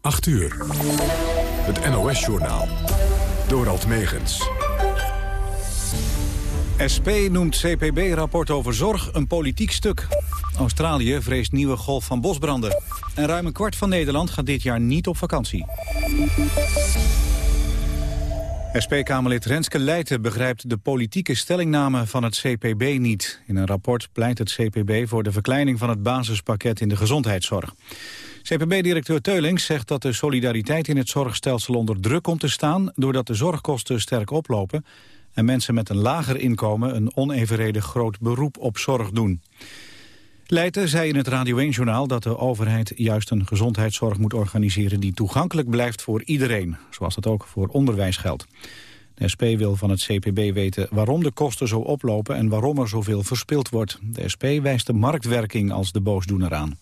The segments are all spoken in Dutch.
8 uur. Het NOS-journaal. Dorald Megens. SP noemt CPB-rapport over zorg een politiek stuk. Australië vreest nieuwe golf van bosbranden. En ruim een kwart van Nederland gaat dit jaar niet op vakantie. SP-Kamerlid Renske Leijten begrijpt de politieke stellingname van het CPB niet. In een rapport pleit het CPB voor de verkleining van het basispakket in de gezondheidszorg. CPB-directeur Teulings zegt dat de solidariteit in het zorgstelsel onder druk komt te staan... doordat de zorgkosten sterk oplopen en mensen met een lager inkomen... een onevenredig groot beroep op zorg doen. Leijten zei in het Radio 1-journaal dat de overheid juist een gezondheidszorg moet organiseren die toegankelijk blijft voor iedereen, zoals dat ook voor onderwijs geldt. De SP wil van het CPB weten waarom de kosten zo oplopen en waarom er zoveel verspild wordt. De SP wijst de marktwerking als de boosdoener aan.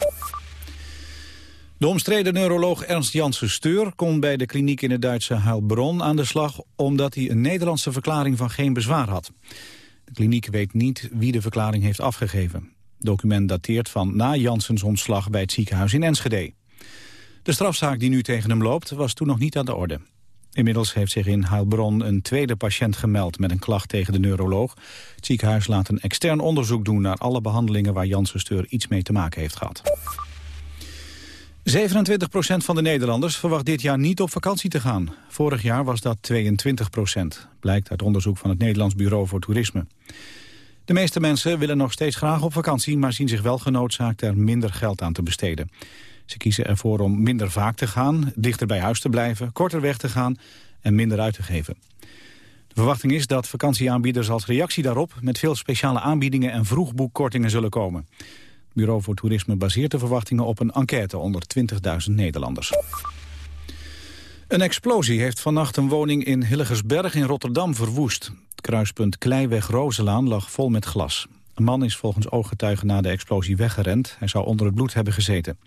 De omstreden neuroloog Ernst Janssen Steur kon bij de kliniek in het Duitse Heilbronn aan de slag omdat hij een Nederlandse verklaring van geen bezwaar had. De kliniek weet niet wie de verklaring heeft afgegeven document dateert van na Janssens ontslag bij het ziekenhuis in Enschede. De strafzaak die nu tegen hem loopt was toen nog niet aan de orde. Inmiddels heeft zich in Heilbronn een tweede patiënt gemeld met een klacht tegen de neuroloog. Het ziekenhuis laat een extern onderzoek doen naar alle behandelingen waar Janssen Steur iets mee te maken heeft gehad. 27% van de Nederlanders verwacht dit jaar niet op vakantie te gaan. Vorig jaar was dat 22% blijkt uit onderzoek van het Nederlands Bureau voor Toerisme. De meeste mensen willen nog steeds graag op vakantie... maar zien zich wel genoodzaakt er minder geld aan te besteden. Ze kiezen ervoor om minder vaak te gaan, dichter bij huis te blijven... korter weg te gaan en minder uit te geven. De verwachting is dat vakantieaanbieders als reactie daarop... met veel speciale aanbiedingen en vroegboekkortingen zullen komen. Bureau voor Toerisme baseert de verwachtingen op een enquête onder 20.000 Nederlanders. Een explosie heeft vannacht een woning in Hillegersberg in Rotterdam verwoest. Het kruispunt Kleiweg-Rozelaan lag vol met glas. Een man is volgens ooggetuigen na de explosie weggerend. Hij zou onder het bloed hebben gezeten.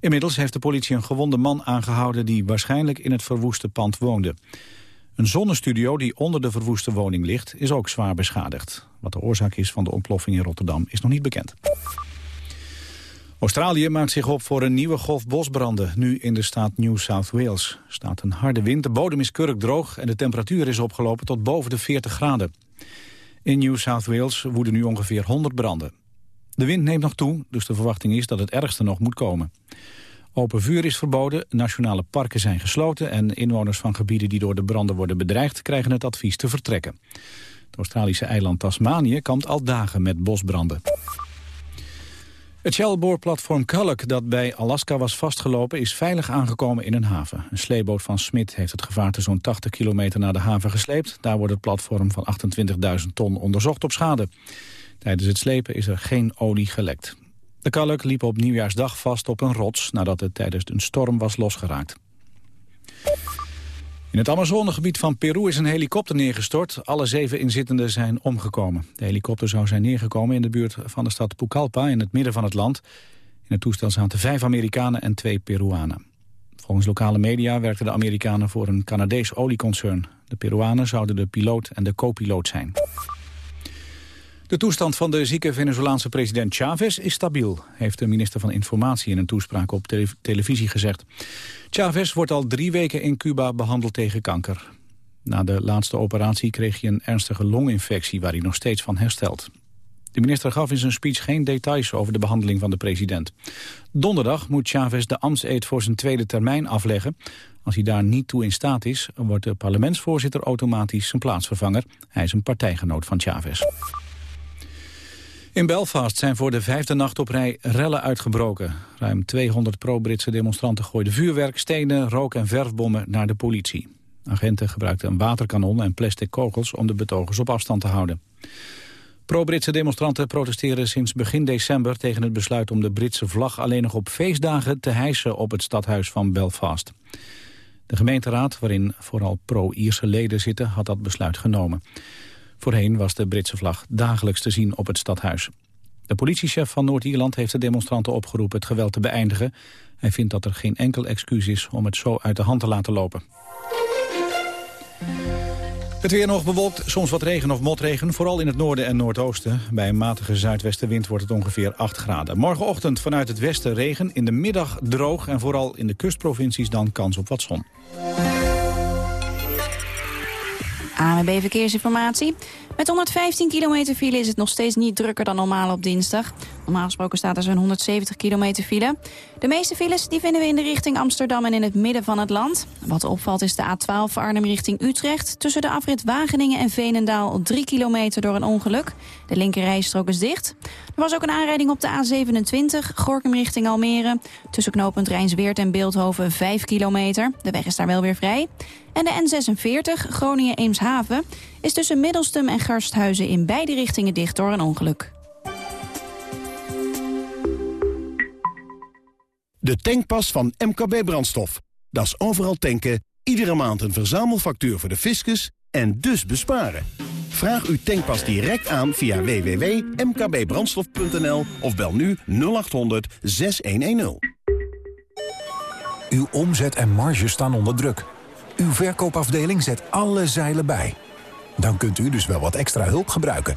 Inmiddels heeft de politie een gewonde man aangehouden... die waarschijnlijk in het verwoeste pand woonde. Een zonnestudio die onder de verwoeste woning ligt... is ook zwaar beschadigd. Wat de oorzaak is van de ontploffing in Rotterdam is nog niet bekend. Australië maakt zich op voor een nieuwe golf bosbranden, nu in de staat New South Wales. Er staat een harde wind, de bodem is kurkdroog en de temperatuur is opgelopen tot boven de 40 graden. In New South Wales woeden nu ongeveer 100 branden. De wind neemt nog toe, dus de verwachting is dat het ergste nog moet komen. Open vuur is verboden, nationale parken zijn gesloten... en inwoners van gebieden die door de branden worden bedreigd... krijgen het advies te vertrekken. Het Australische eiland Tasmanië kampt al dagen met bosbranden. Het Shell-boorplatform dat bij Alaska was vastgelopen... is veilig aangekomen in een haven. Een sleeboot van Smit heeft het gevaarte zo'n 80 kilometer naar de haven gesleept. Daar wordt het platform van 28.000 ton onderzocht op schade. Tijdens het slepen is er geen olie gelekt. De Culloch liep op nieuwjaarsdag vast op een rots... nadat het tijdens een storm was losgeraakt. In het Amazonegebied van Peru is een helikopter neergestort. Alle zeven inzittenden zijn omgekomen. De helikopter zou zijn neergekomen in de buurt van de stad Pucallpa in het midden van het land. In het toestel zaten vijf Amerikanen en twee Peruanen. Volgens lokale media werkten de Amerikanen voor een Canadees olieconcern. De Peruanen zouden de piloot en de co-piloot zijn. De toestand van de zieke Venezolaanse president Chavez is stabiel, heeft de minister van Informatie in een toespraak op televisie gezegd. Chavez wordt al drie weken in Cuba behandeld tegen kanker. Na de laatste operatie kreeg hij een ernstige longinfectie waar hij nog steeds van herstelt. De minister gaf in zijn speech geen details over de behandeling van de president. Donderdag moet Chavez de ambtseed voor zijn tweede termijn afleggen. Als hij daar niet toe in staat is, wordt de parlementsvoorzitter automatisch zijn plaatsvervanger. Hij is een partijgenoot van Chavez. In Belfast zijn voor de vijfde nacht op rij rellen uitgebroken. Ruim 200 pro-Britse demonstranten gooiden vuurwerk, stenen, rook en verfbommen naar de politie. Agenten gebruikten een waterkanon en plastic kogels om de betogers op afstand te houden. Pro-Britse demonstranten protesteren sinds begin december tegen het besluit om de Britse vlag alleen nog op feestdagen te hijsen op het stadhuis van Belfast. De gemeenteraad, waarin vooral pro-Ierse leden zitten, had dat besluit genomen. Voorheen was de Britse vlag dagelijks te zien op het stadhuis. De politiechef van Noord-Ierland heeft de demonstranten opgeroepen het geweld te beëindigen. Hij vindt dat er geen enkel excuus is om het zo uit de hand te laten lopen. Het weer nog bewolkt, soms wat regen of motregen, vooral in het noorden en noordoosten. Bij een matige zuidwestenwind wordt het ongeveer 8 graden. Morgenochtend vanuit het westen regen, in de middag droog... en vooral in de kustprovincies dan kans op wat zon. ANWB Verkeersinformatie. Met 115 kilometer file is het nog steeds niet drukker dan normaal op dinsdag. Normaal gesproken staat er zo'n 170 kilometer file. De meeste files die vinden we in de richting Amsterdam en in het midden van het land. Wat opvalt is de A12 Arnhem richting Utrecht. Tussen de afrit Wageningen en Veenendaal 3 kilometer door een ongeluk. De linkerrijstrook is dicht. Er was ook een aanrijding op de A27 Gorkum richting Almere. Tussen knooppunt Rijnsweert en Beeldhoven 5 kilometer. De weg is daar wel weer vrij. En de N46 Groningen-Eemshaven is tussen Middelstum en Garsthuizen in beide richtingen dicht door een ongeluk. De tankpas van MKB Brandstof. Dat is overal tanken, iedere maand een verzamelfactuur voor de fiscus en dus besparen. Vraag uw tankpas direct aan via www.mkbbrandstof.nl of bel nu 0800 6110. Uw omzet en marge staan onder druk. Uw verkoopafdeling zet alle zeilen bij. Dan kunt u dus wel wat extra hulp gebruiken.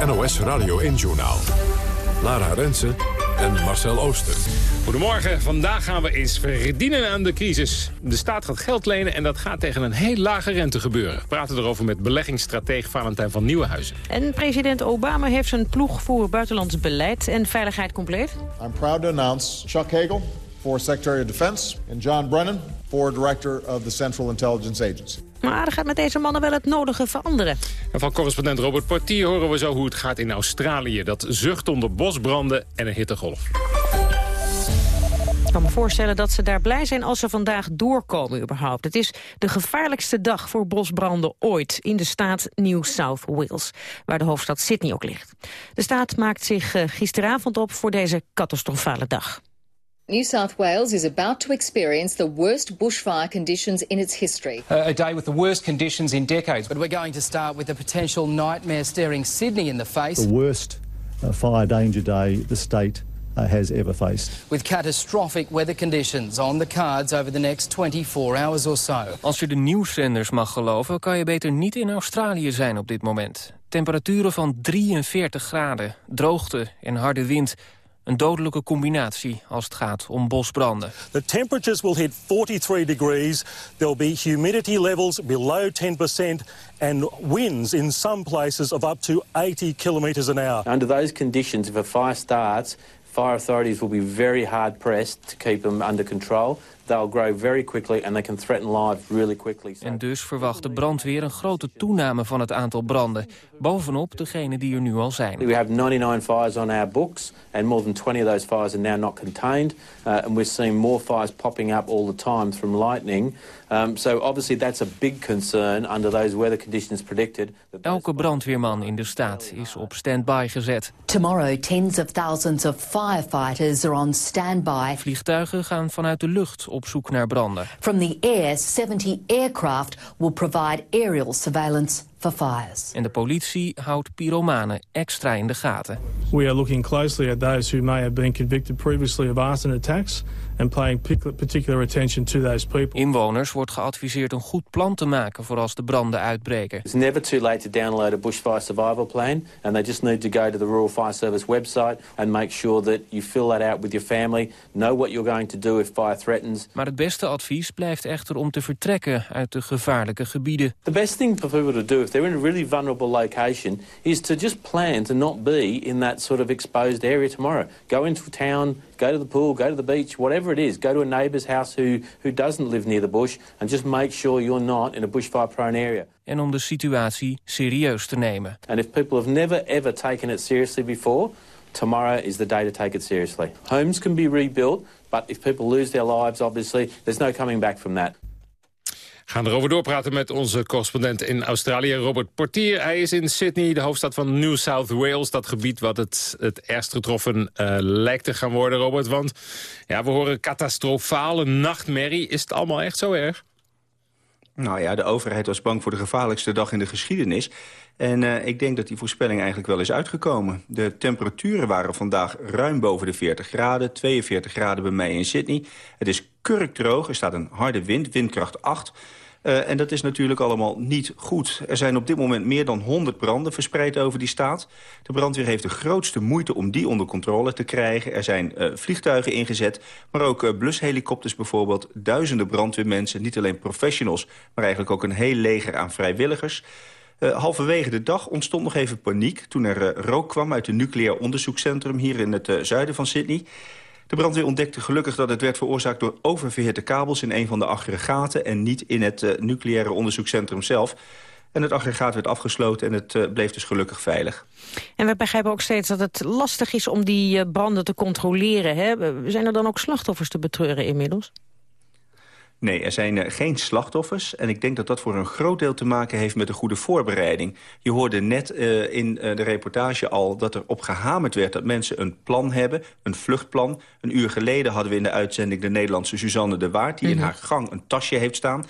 Het NOS Radio 1-journaal. Lara Rensen en Marcel Ooster. Goedemorgen, vandaag gaan we eens verdienen aan de crisis. De staat gaat geld lenen en dat gaat tegen een heel lage rente gebeuren. We praten erover met beleggingsstratege Valentijn van Nieuwenhuizen. En president Obama heeft zijn ploeg voor buitenlands beleid en veiligheid compleet. I'm proud to announce Chuck Hagel for Secretary of Defense and John Brennan for Director of the Central Intelligence Agency. Maar er gaat met deze mannen wel het nodige veranderen. En van correspondent Robert Portier horen we zo hoe het gaat in Australië. Dat zucht onder bosbranden en een hittegolf. Ik kan me voorstellen dat ze daar blij zijn als ze vandaag doorkomen überhaupt. Het is de gevaarlijkste dag voor bosbranden ooit in de staat New South Wales, waar de hoofdstad Sydney ook ligt. De staat maakt zich eh, gisteravond op voor deze catastrofale dag. New South Wales is about to experience the worst bushfire conditions in its history. Uh, a day with the worst conditions in decades. But we're going to start with the potential nightmare staring Sydney in the face. The worst uh, fire danger day the state uh, has ever faced. With catastrophic weather conditions on the cards over the next 24 hours or so. Als je de nieuwszenders mag geloven, kan je beter niet in Australië zijn op dit moment. Temperaturen van 43 graden, droogte en harde wind... Een dodelijke combinatie als het gaat om bosbranden. The temperatures will hit 43 degrees. There'll be humidity levels below 10% and winds in some places of up to 80 kilometres an hour. Under those conditions, if a fire starts, fire authorities will be very hard pressed to keep them under control. They'll grow very quickly and they can threaten lives really quickly. En dus verwacht de brandweer een grote toename van het aantal branden. Bovenop degene die er nu al zijn. We have 99 fires on our books and more than 20 of those fires are now not contained. Uh, and we're seeing more fires popping up all the time from lightning. Um, so obviously that's a big concern under those weather conditions predicted. Elke brandweerman in de staat is op standby gezet. Tomorrow, tens of thousands of firefighters are on standby. Vliegtuigen gaan vanuit de lucht op zoek naar branden. From the air, 70 aircraft will provide aerial surveillance for fires. En de politie houdt pyromanen extra in de gaten. We are looking closely at those who may have been convicted previously of arson attacks and paying particular attention to those people. Inwoners wordt geadviseerd een goed plan te maken voor als de branden uitbreken. It's never too late to download a bushfire survival plan and they just need to go to the Rural Fire Service website and make sure that you fill that out with your family, know what you're going to do if fire threatens. Maar het beste advies blijft echter om te vertrekken uit de gevaarlijke gebieden. The best thing for people to do if they're in a really vulnerable location is to just plan to not be in that sort of exposed area tomorrow. Go into town, go to the pool, go to the beach, whatever it is. Go to a neighbour's house who, who doesn't live near the bush and just make sure you're not in a bushfire-prone area. En om de situatie serieus te nemen. And if people have never ever taken it seriously before, tomorrow is the day to take it seriously. Homes can be rebuilt, but if people lose their lives, obviously, there's no coming back from that gaan erover doorpraten met onze correspondent in Australië, Robert Portier. Hij is in Sydney, de hoofdstad van New South Wales. Dat gebied wat het, het ergst getroffen uh, lijkt te gaan worden, Robert. Want ja, we horen catastrofale nachtmerrie. Is het allemaal echt zo erg? Nou ja, de overheid was bang voor de gevaarlijkste dag in de geschiedenis. En uh, ik denk dat die voorspelling eigenlijk wel is uitgekomen. De temperaturen waren vandaag ruim boven de 40 graden. 42 graden bij mij in Sydney. Het is kurkdroog, er staat een harde wind, windkracht 8... Uh, en dat is natuurlijk allemaal niet goed. Er zijn op dit moment meer dan 100 branden verspreid over die staat. De brandweer heeft de grootste moeite om die onder controle te krijgen. Er zijn uh, vliegtuigen ingezet, maar ook uh, blushelikopters bijvoorbeeld. Duizenden brandweermensen, niet alleen professionals... maar eigenlijk ook een heel leger aan vrijwilligers. Uh, halverwege de dag ontstond nog even paniek... toen er rook kwam uit een nucleair onderzoekscentrum... hier in het zuiden van Sydney. De brandweer ontdekte gelukkig dat het werd veroorzaakt... door oververhitte kabels in een van de aggregaten... en niet in het nucleaire onderzoekscentrum zelf. En het aggregaat werd afgesloten en het bleef dus gelukkig veilig. En we begrijpen ook steeds dat het lastig is om die branden te controleren. Hè? Zijn er dan ook slachtoffers te betreuren inmiddels? Nee, er zijn uh, geen slachtoffers. En ik denk dat dat voor een groot deel te maken heeft met een goede voorbereiding. Je hoorde net uh, in uh, de reportage al dat er op gehamerd werd... dat mensen een plan hebben, een vluchtplan. Een uur geleden hadden we in de uitzending de Nederlandse Suzanne de Waard... die mm -hmm. in haar gang een tasje heeft staan.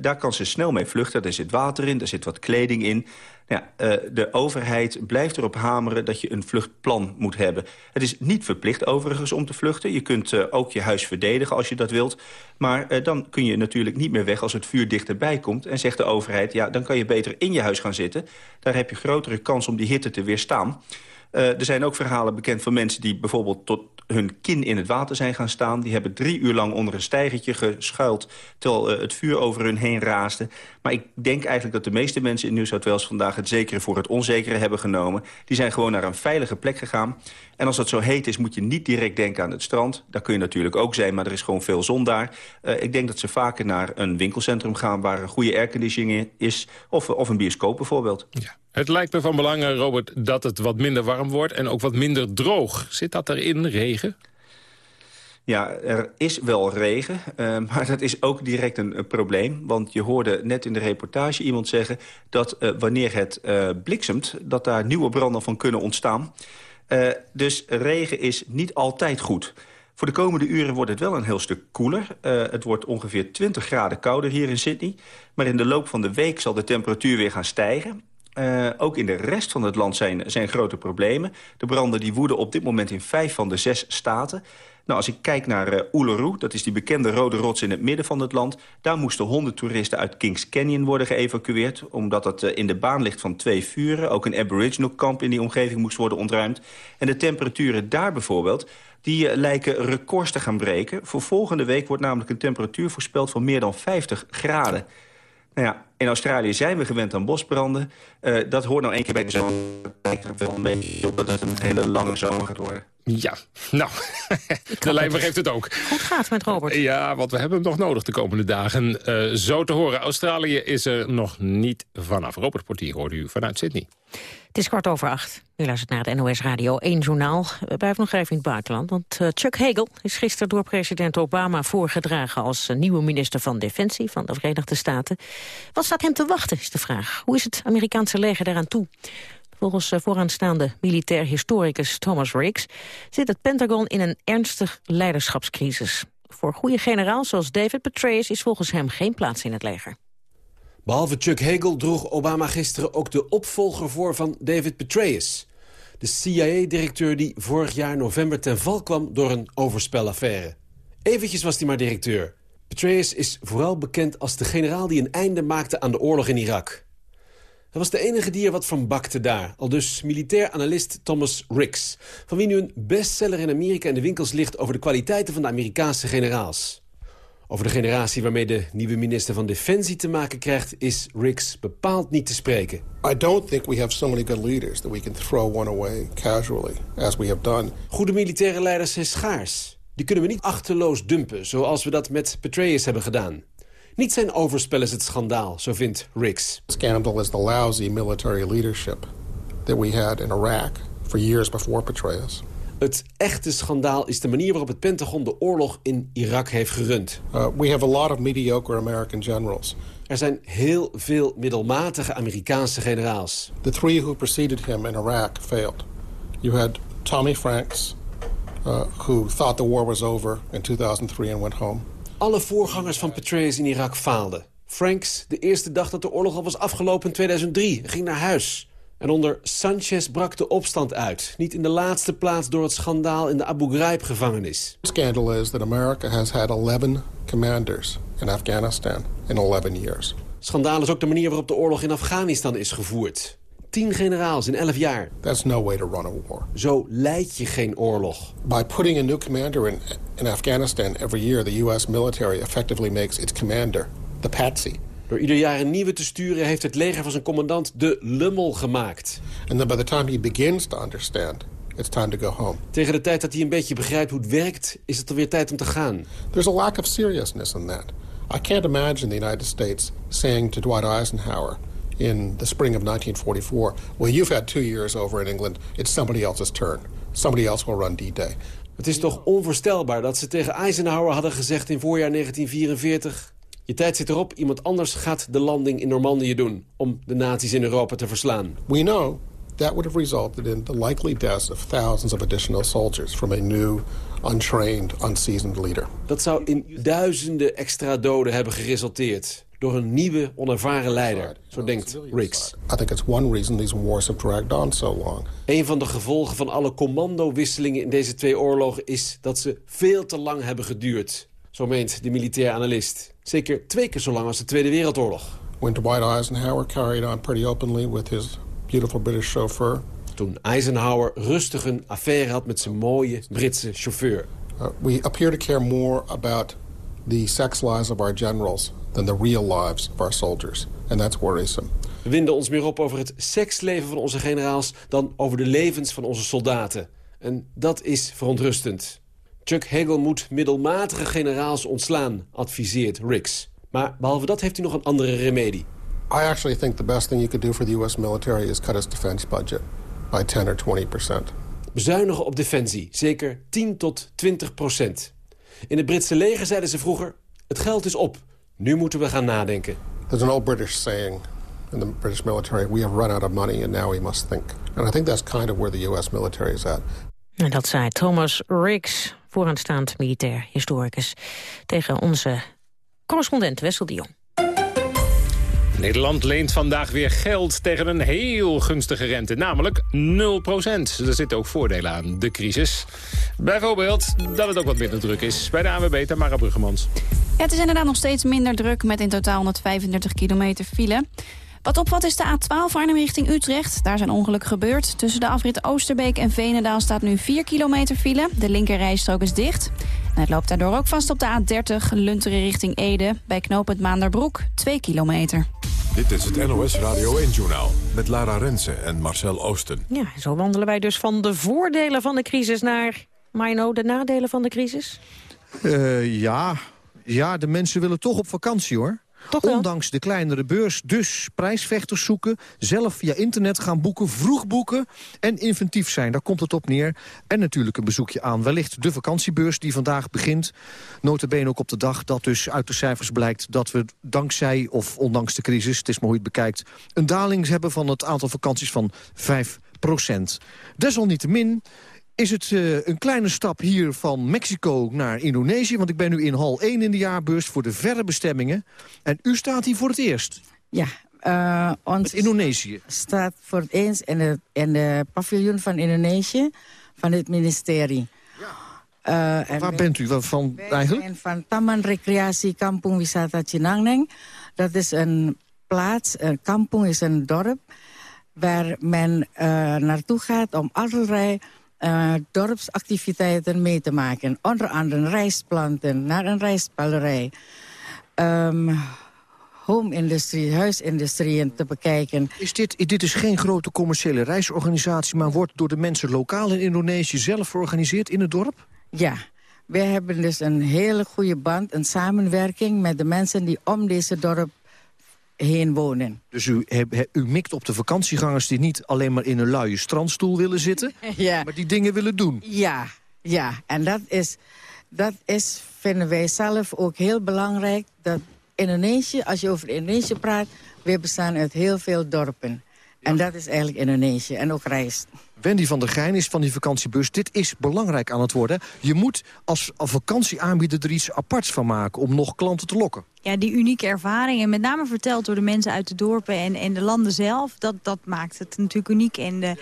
daar kan ze snel mee vluchten. Er zit water in, er zit wat kleding in. Ja, uh, de overheid blijft erop hameren dat je een vluchtplan moet hebben. Het is niet verplicht overigens om te vluchten. Je kunt uh, ook je huis verdedigen als je dat wilt. Maar uh, dan kun je natuurlijk niet meer weg als het vuur dichterbij komt. En zegt de overheid, ja, dan kan je beter in je huis gaan zitten. Daar heb je grotere kans om die hitte te weerstaan. er zijn ook verhalen bekend van mensen die bijvoorbeeld tot hun kin in het water zijn gaan staan. Die hebben drie uur lang onder een stijgertje geschuild... terwijl uh, het vuur over hun heen raasde. Maar ik denk eigenlijk dat de meeste mensen in New South Wales... vandaag het zekere voor het onzekere hebben genomen. Die zijn gewoon naar een veilige plek gegaan. En als het zo heet is, moet je niet direct denken aan het strand. Daar kun je natuurlijk ook zijn, maar er is gewoon veel zon daar. Uh, ik denk dat ze vaker naar een winkelcentrum gaan... waar een goede airconditioning is, of, of een bioscoop bijvoorbeeld. Ja. Het lijkt me van belang, Robert, dat het wat minder warm wordt... en ook wat minder droog. Zit dat erin, regen? Ja, er is wel regen, uh, maar dat is ook direct een, probleem. Want je hoorde net in de reportage iemand zeggen... dat uh, wanneer het bliksemt, dat daar nieuwe branden van kunnen ontstaan. dus regen is niet altijd goed. Voor de komende uren wordt het wel een heel stuk koeler. het wordt ongeveer 20 graden kouder hier in Sydney. Maar in de loop van de week zal de temperatuur weer gaan stijgen. Uh, ook in de rest van het land zijn, zijn grote problemen. De branden die woeden op dit moment in vijf van de zes staten. Nou, als ik kijk naar uh, Uluru, dat is die bekende rode rots in het midden van het land... daar moesten honderd toeristen uit Kings Canyon worden geëvacueerd... omdat het uh, in de baan ligt van twee vuren. Ook een aboriginal kamp in die omgeving moest worden ontruimd. En de temperaturen daar bijvoorbeeld... die lijken records te gaan breken. Voor volgende week wordt namelijk een temperatuur voorspeld van meer dan 50 graden. Nou ja, in Australië zijn we gewend aan bosbranden. Uh, dat hoort nou één keer bij de zomer. Het lijkt er wel een beetje op dat het een hele lange zomer gaat worden. Ja, nou, de lijn geeft het ook. Goed gaat met Robert. Ja, want we hebben hem nog nodig de komende dagen. Uh, zo te horen, Australië is er nog niet vanaf. Robert Portier hoorde u vanuit Sydney. Het is kwart over acht. U luistert naar het NOS Radio 1 journaal. We blijven nog even in het buitenland. Want uh, Chuck Hagel is gisteren door president Obama voorgedragen... als uh, nieuwe minister van Defensie van de Verenigde Staten. Wat staat hem te wachten, is de vraag. Hoe is het Amerikaanse leger daaraan toe? Volgens uh, vooraanstaande militair historicus Thomas Riggs... zit het Pentagon in een ernstig leiderschapscrisis. Voor goede generaals zoals David Petraeus... is volgens hem geen plaats in het leger. Behalve Chuck Hagel droeg Obama gisteren ook de opvolger voor van David Petraeus. De CIA-directeur die vorig jaar november ten val kwam door een overspelaffaire. Eventjes was hij maar directeur. Petraeus is vooral bekend als de generaal die een einde maakte aan de oorlog in Irak. Hij was de enige die er wat van bakte daar. Al dus militair analist Thomas Ricks. Van wie nu een bestseller in Amerika in de winkels ligt... over de kwaliteiten van de Amerikaanse generaals. Over de generatie waarmee de nieuwe minister van Defensie te maken krijgt... is Ricks bepaald niet te spreken. I don't think we have so many good leaders... that we can throw one away casually, as we have done. Goede militaire leiders zijn schaars. Die kunnen we niet achterloos dumpen, zoals we dat met Petraeus hebben gedaan. Niet zijn overspel is het schandaal, zo vindt Riggs. Scandal is the lousy military leadership that we had in Iraq for years before Petraeus. Het echte schandaal is de manier waarop het Pentagon de oorlog in Irak heeft gerund. Uh, we have a lot of mediocre American generals. Er zijn heel veel middelmatige Amerikaanse generaals. The three who preceded him in Iraq failed. You had Tommy Franks, uh, who thought the war was over in 2003 and went home. Alle voorgangers van Petraeus in Irak faalden. Franks, de eerste dag dat de oorlog al was afgelopen in 2003, ging naar huis. En onder Sanchez brak de opstand uit. Niet in de laatste plaats door het schandaal in de Abu Ghraib-gevangenis. scandal is that America has had 11 commanders in Afghanistan in 11 years. Schandaal is ook de manier waarop de oorlog in Afghanistan is gevoerd. Tien generaals in elf jaar. That's no way to run a war. Zo leid je geen oorlog. By putting a new commander in, in Afghanistan every year... the U.S. military effectively makes its commander the patsy. Door ieder jaar een nieuwe te sturen heeft het leger van zijn commandant de lummel gemaakt. And then by the time he begins to understand, it's time to go home. Tegen de tijd dat hij een beetje begrijpt hoe het werkt, is het alweer tijd om te gaan. There's a lack of seriousness in that. I can't imagine the United States saying to Dwight Eisenhower in the spring of 1944, well, you've had two years over in England, it's somebody else's turn. Somebody else will run D-Day. Het is toch onvoorstelbaar dat ze tegen Eisenhower hadden gezegd in voorjaar 1944... Je tijd zit erop, iemand anders gaat de landing in Normandië doen... om de nazi's in Europa te verslaan. We know that would have resulted in the likely deaths of thousands of additional soldiers... from a new, untrained, unseasoned leader. Dat zou in duizenden extra doden hebben geresulteerd door een nieuwe, onervaren leider. Zo denkt Riggs. I think it's one reason these wars have dragged on so long. Een van de gevolgen van alle commandowisselingen in deze twee oorlogen... is dat ze veel te lang hebben geduurd. Zo meent de militair analist. Zeker twee keer zo lang als de Tweede Wereldoorlog. When Dwight Eisenhower carried on pretty openly with his beautiful British chauffeur. Toen Eisenhower rustig een affaire had met zijn mooie Britse chauffeur. Uh, we appear to care more about the sex lives of our generals than the real lives of our soldiers. And that's worrisome. We winden ons meer op over het seksleven van onze generaals... dan over de levens van onze soldaten. En dat is verontrustend. Chuck Hagel moet middelmatige generaals ontslaan, adviseert Riggs. Maar behalve dat heeft hij nog een andere remedie. I actually think the best thing you could do for the US military is cut its defense budget by 10 or 20 percent. Bezuinigen op defensie, zeker 10 tot 20 procent. In het Britse leger zeiden ze vroeger, het geld is op. Nu moeten we gaan nadenken. There's an old British saying in the British military, we have run out of money and now we must think. And I think that's kind of where the US military is at. En dat zei Thomas Riggs, vooraanstaand militair historicus, tegen onze correspondent Wessel de Jong. Nederland leent vandaag weer geld tegen een heel gunstige rente, namelijk 0% Er zitten ook voordelen aan, de crisis. Bijvoorbeeld dat het ook wat minder druk is. Bij de ANWB, Tamara Bruggemans. Ja, het is inderdaad nog steeds minder druk met in totaal 135 kilometer file. Wat opvalt is de A12 Arnhem richting Utrecht. Daar zijn ongelukken gebeurd. Tussen de afrit Oosterbeek en Venendaal staat nu 4 kilometer file. De linkerrijstrook is dicht. En het loopt daardoor ook vast op de A30 Lunteren richting Ede. Bij knooppunt Maanderbroek 2 kilometer. Dit is het NOS Radio 1-journaal met Lara Rensen en Marcel Oosten. Ja, zo wandelen wij dus van de voordelen van de crisis naar, Mino, de nadelen van de crisis? Uh, ja. ja, de mensen willen toch op vakantie, hoor. Ondanks de kleinere beurs dus prijsvechters zoeken... zelf via internet gaan boeken, vroeg boeken en inventief zijn. Daar komt het op neer. En natuurlijk een bezoekje aan wellicht de vakantiebeurs die vandaag begint. Notabene ook op de dag dat dus uit de cijfers blijkt... dat we dankzij of ondanks de crisis, het is maar hoe je het bekijkt... een daling hebben van het aantal vakanties van 5 procent. Desalniettemin is het uh, een kleine stap hier van Mexico naar Indonesië. Want ik ben nu in hal 1 in de jaarbeurs voor de verre bestemmingen. En u staat hier voor het eerst. Ja, uh, ons Indonesië. staat voor het eerst in de, in de paviljoen van Indonesië van het ministerie. Ja. Uh, Waar bent u van eigenlijk? van Taman Recreatie Kampung Wisata Chinangneng. Dat is een plaats, een kampung is een dorp... waar men naartoe gaat om allerlei uh, dorpsactiviteiten mee te maken. Onder andere rijstplanten, naar een rijstpalerij. Um, home-industrie, huisindustrie te bekijken. Is dit, dit is geen grote commerciële reisorganisatie... maar wordt door de mensen lokaal in Indonesië zelf georganiseerd in het dorp? Ja, we hebben dus een hele goede band, een samenwerking... met de mensen die om deze dorp heen wonen. Dus u, u mikt op de vakantiegangers die niet alleen maar in een luie strandstoel willen zitten... ja. maar die dingen willen doen. Ja, ja. en dat is, dat is, vinden wij zelf ook heel belangrijk... dat Indonesië, als je over Indonesië praat... we bestaan uit heel veel dorpen. En dat is eigenlijk Indonesië en ook rijst. Wendy van der Geijn is van die vakantiebus. Dit is belangrijk aan het worden. Je moet als vakantieaanbieder er iets aparts van maken... om nog klanten te lokken. Ja, die unieke ervaring. En met name verteld door de mensen uit de dorpen en, en de landen zelf. Dat, dat maakt het natuurlijk uniek. En de,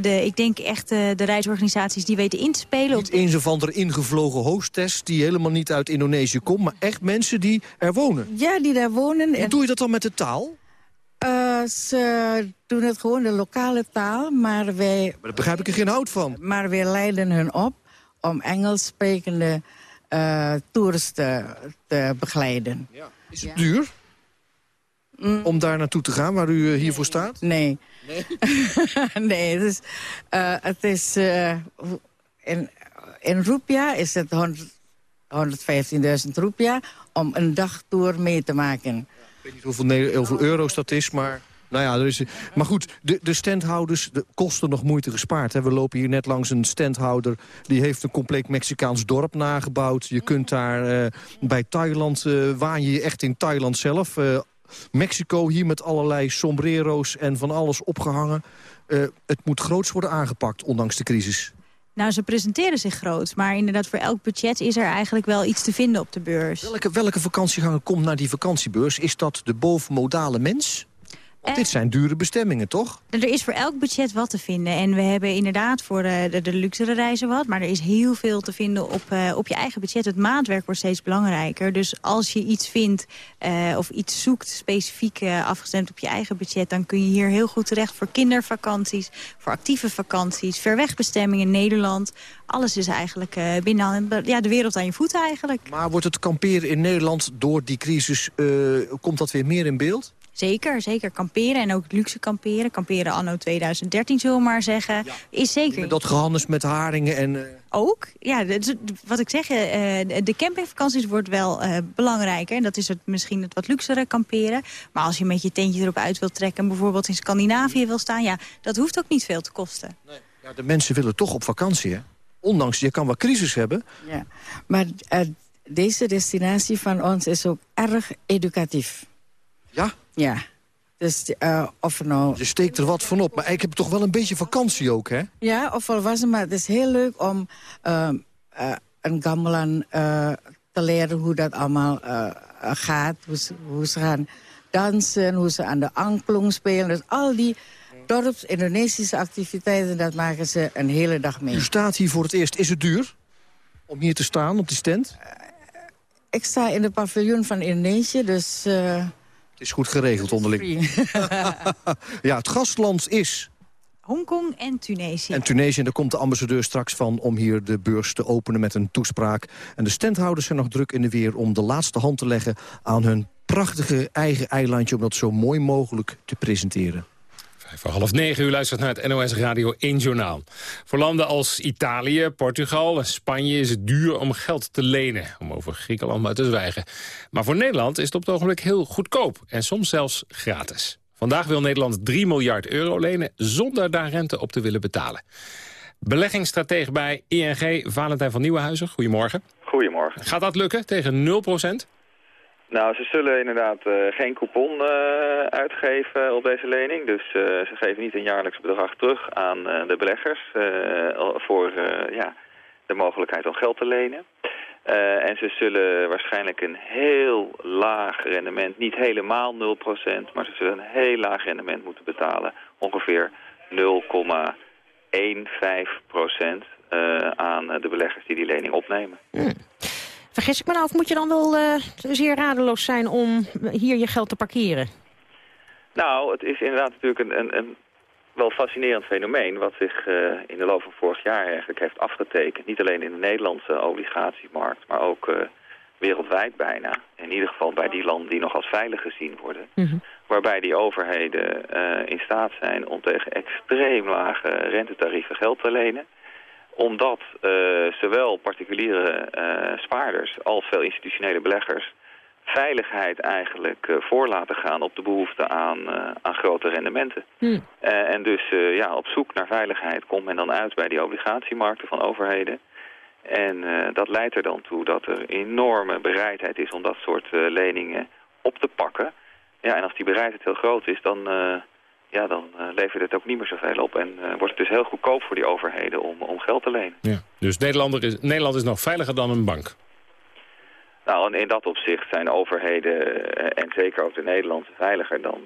de, ik denk echt de, de reisorganisaties die weten in te spelen. Niet een of andere ingevlogen hostess die helemaal niet uit Indonesië komt... maar echt mensen die er wonen. Ja, die daar wonen. Hoe doe je dat dan met de taal? Uh, ze doen het gewoon de lokale taal, maar wij... Maar daar begrijp ik er geen hout van. Maar wij leiden hun op om Engels sprekende uh, toeristen te begeleiden. Ja. Is het duur? Mm. Om daar naartoe te gaan, waar u uh, hiervoor staat? Nee. Nee? nee, het is... het is in, in Roepia is het 115.000 Roepia om een dagtour mee te maken weet niet hoeveel, euro's dat is, maar... Nou ja, er is, maar goed, de, de standhouders de kosten nog moeite gespaard. We lopen hier net langs een standhouder. Die heeft een compleet Mexicaans dorp nagebouwd. Je kunt daar uh, bij Thailand, uh, waan je echt in Thailand zelf. Uh, Mexico hier met allerlei sombrero's en van alles opgehangen. het moet groots worden aangepakt, ondanks de crisis. Nou, ze presenteren zich groot. Maar inderdaad, voor elk budget is er eigenlijk wel iets te vinden op de beurs. Welke, welke vakantieganger komt naar die vakantiebeurs? Is dat de bovenmodale mens? Want dit zijn dure bestemmingen, toch? Er is voor elk budget wat te vinden. En we hebben inderdaad voor de, de, de luxere reizen wat. Maar er is heel veel te vinden op, uh, op je eigen budget. Het maatwerk wordt steeds belangrijker. Dus als je iets vindt uh, of iets zoekt specifiek uh, afgestemd op je eigen budget... dan kun je hier heel goed terecht voor kindervakanties, voor actieve vakanties... verwegbestemmingen in Nederland. Alles is eigenlijk binnen ja, de wereld aan je voeten eigenlijk. Maar wordt het kamperen in Nederland door die crisis... komt dat weer meer in beeld? Zeker, zeker. Kamperen en ook luxe kamperen. Kamperen anno 2013, zullen we maar zeggen. Is zeker. Dat gehandels met haringen en... Uh... Ook, ja. wat ik zeg, uh, de campingvakanties wordt wel uh, belangrijker. En dat is het, misschien het wat luxere kamperen. Maar als je met je tentje erop uit wilt trekken... en bijvoorbeeld in Scandinavië wil staan... ja, dat hoeft ook niet veel te kosten. Nee. Ja, de mensen willen toch op vakantie, hè? Ondanks, je kan wel crisis hebben. Ja, maar deze destinatie van ons is ook erg educatief. Ja? Ja. Dus uh, of nou... Je steekt er wat van op, maar ik heb toch wel een beetje vakantie ook, hè? Ja, of al was het, maar het is heel leuk om uh, uh, een gamelan te leren hoe dat allemaal gaat. Hoe ze, hoe ze gaan dansen, hoe ze aan de angklung spelen. Dus al die dorps-Indonesische activiteiten, dat maken ze een hele dag mee. U staat hier voor het eerst. Is het duur om hier te staan op die stand? ik sta in de paviljoen van Indonesië, dus... Het is goed geregeld onderling. ja, het gastland is... Hongkong en Tunesië. En Tunesië, en daar komt de ambassadeur straks van... om hier de beurs te openen met een toespraak. En de standhouders zijn nog druk in de weer... om de laatste hand te leggen aan hun prachtige eigen eilandje... om dat zo mooi mogelijk te presenteren. Voor half negen u luistert naar het NOS Radio 1 Journaal. Voor landen als Italië, Portugal en Spanje is het duur om geld te lenen. Om over Griekenland maar te zwijgen. Maar voor Nederland is het op het ogenblik heel goedkoop. En soms zelfs gratis. Vandaag wil Nederland 3 miljard euro lenen zonder daar rente op te willen betalen. Beleggingsstratege bij ING, Valentijn van Nieuwenhuizen. Goedemorgen. Goedemorgen. Gaat dat lukken tegen 0 nou, ze zullen inderdaad uh, geen coupon uh, uitgeven op deze lening. Dus uh, ze geven niet een jaarlijks bedrag terug aan de beleggers voor ja, de mogelijkheid om geld te lenen. en ze zullen waarschijnlijk een heel laag rendement, niet helemaal 0%, maar ze zullen een heel laag rendement moeten betalen. Ongeveer 0,15% aan de beleggers die die lening opnemen. Hmm. Vergis ik me nou, of moet je dan wel uh, zeer radeloos zijn om hier je geld te parkeren? Nou, het is inderdaad natuurlijk een, een, een wel fascinerend fenomeen... wat zich uh, in de loop van vorig jaar eigenlijk heeft afgetekend. Niet alleen in de Nederlandse obligatiemarkt, maar ook uh, wereldwijd bijna. In ieder geval bij die landen die nog als veilig gezien worden. Mm -hmm. Waarbij die overheden in staat zijn om tegen extreem lage rentetarieven geld te lenen omdat uh, zowel particuliere uh, spaarders als veel institutionele beleggers veiligheid eigenlijk uh, voor laten gaan op de behoefte aan, aan grote rendementen. Hmm. en dus ja, op zoek naar veiligheid komt men dan uit bij die obligatiemarkten van overheden. En dat leidt er dan toe dat er enorme bereidheid is om dat soort leningen op te pakken. Ja, en als die bereidheid heel groot is, dan ja, dan uh, levert het ook niet meer zoveel op. En uh, wordt het dus heel goedkoop voor die overheden om, om geld te lenen. Ja. Dus Nederland is, Nederland is nog veiliger dan een bank? Nou, in dat opzicht zijn overheden, uh, en zeker ook de Nederlandse, veiliger dan,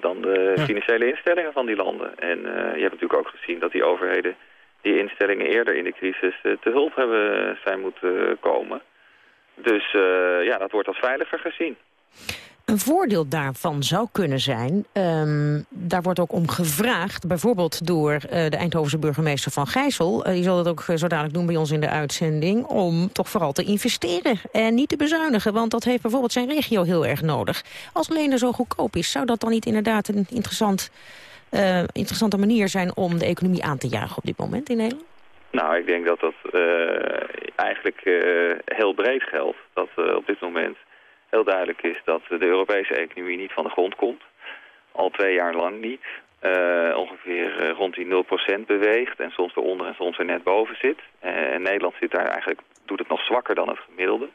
dan de ja. financiële instellingen van die landen. En je hebt natuurlijk ook gezien dat die overheden die instellingen eerder in de crisis te hulp hebben zijn moeten komen. Dus ja, dat wordt als veiliger gezien. Een voordeel daarvan zou kunnen zijn, um, daar wordt ook om gevraagd... bijvoorbeeld door uh, de Eindhovense burgemeester Van Gijssel... Uh, die zal dat ook uh, zo dadelijk doen bij ons in de uitzending... om toch vooral te investeren en niet te bezuinigen. Want dat heeft bijvoorbeeld zijn regio heel erg nodig. Als lenen zo goedkoop is, zou dat dan niet inderdaad een interessant, interessante manier zijn... om de economie aan te jagen op dit moment in Nederland? Nou, ik denk dat dat eigenlijk heel breed geldt. Dat op dit moment heel duidelijk is dat de Europese economie niet van de grond komt. Al twee jaar lang niet. Uh, ongeveer uh, rond die 0% beweegt en soms eronder en soms er net boven zit. Uh, en Nederland zit daar eigenlijk, doet het nog zwakker dan het gemiddelde.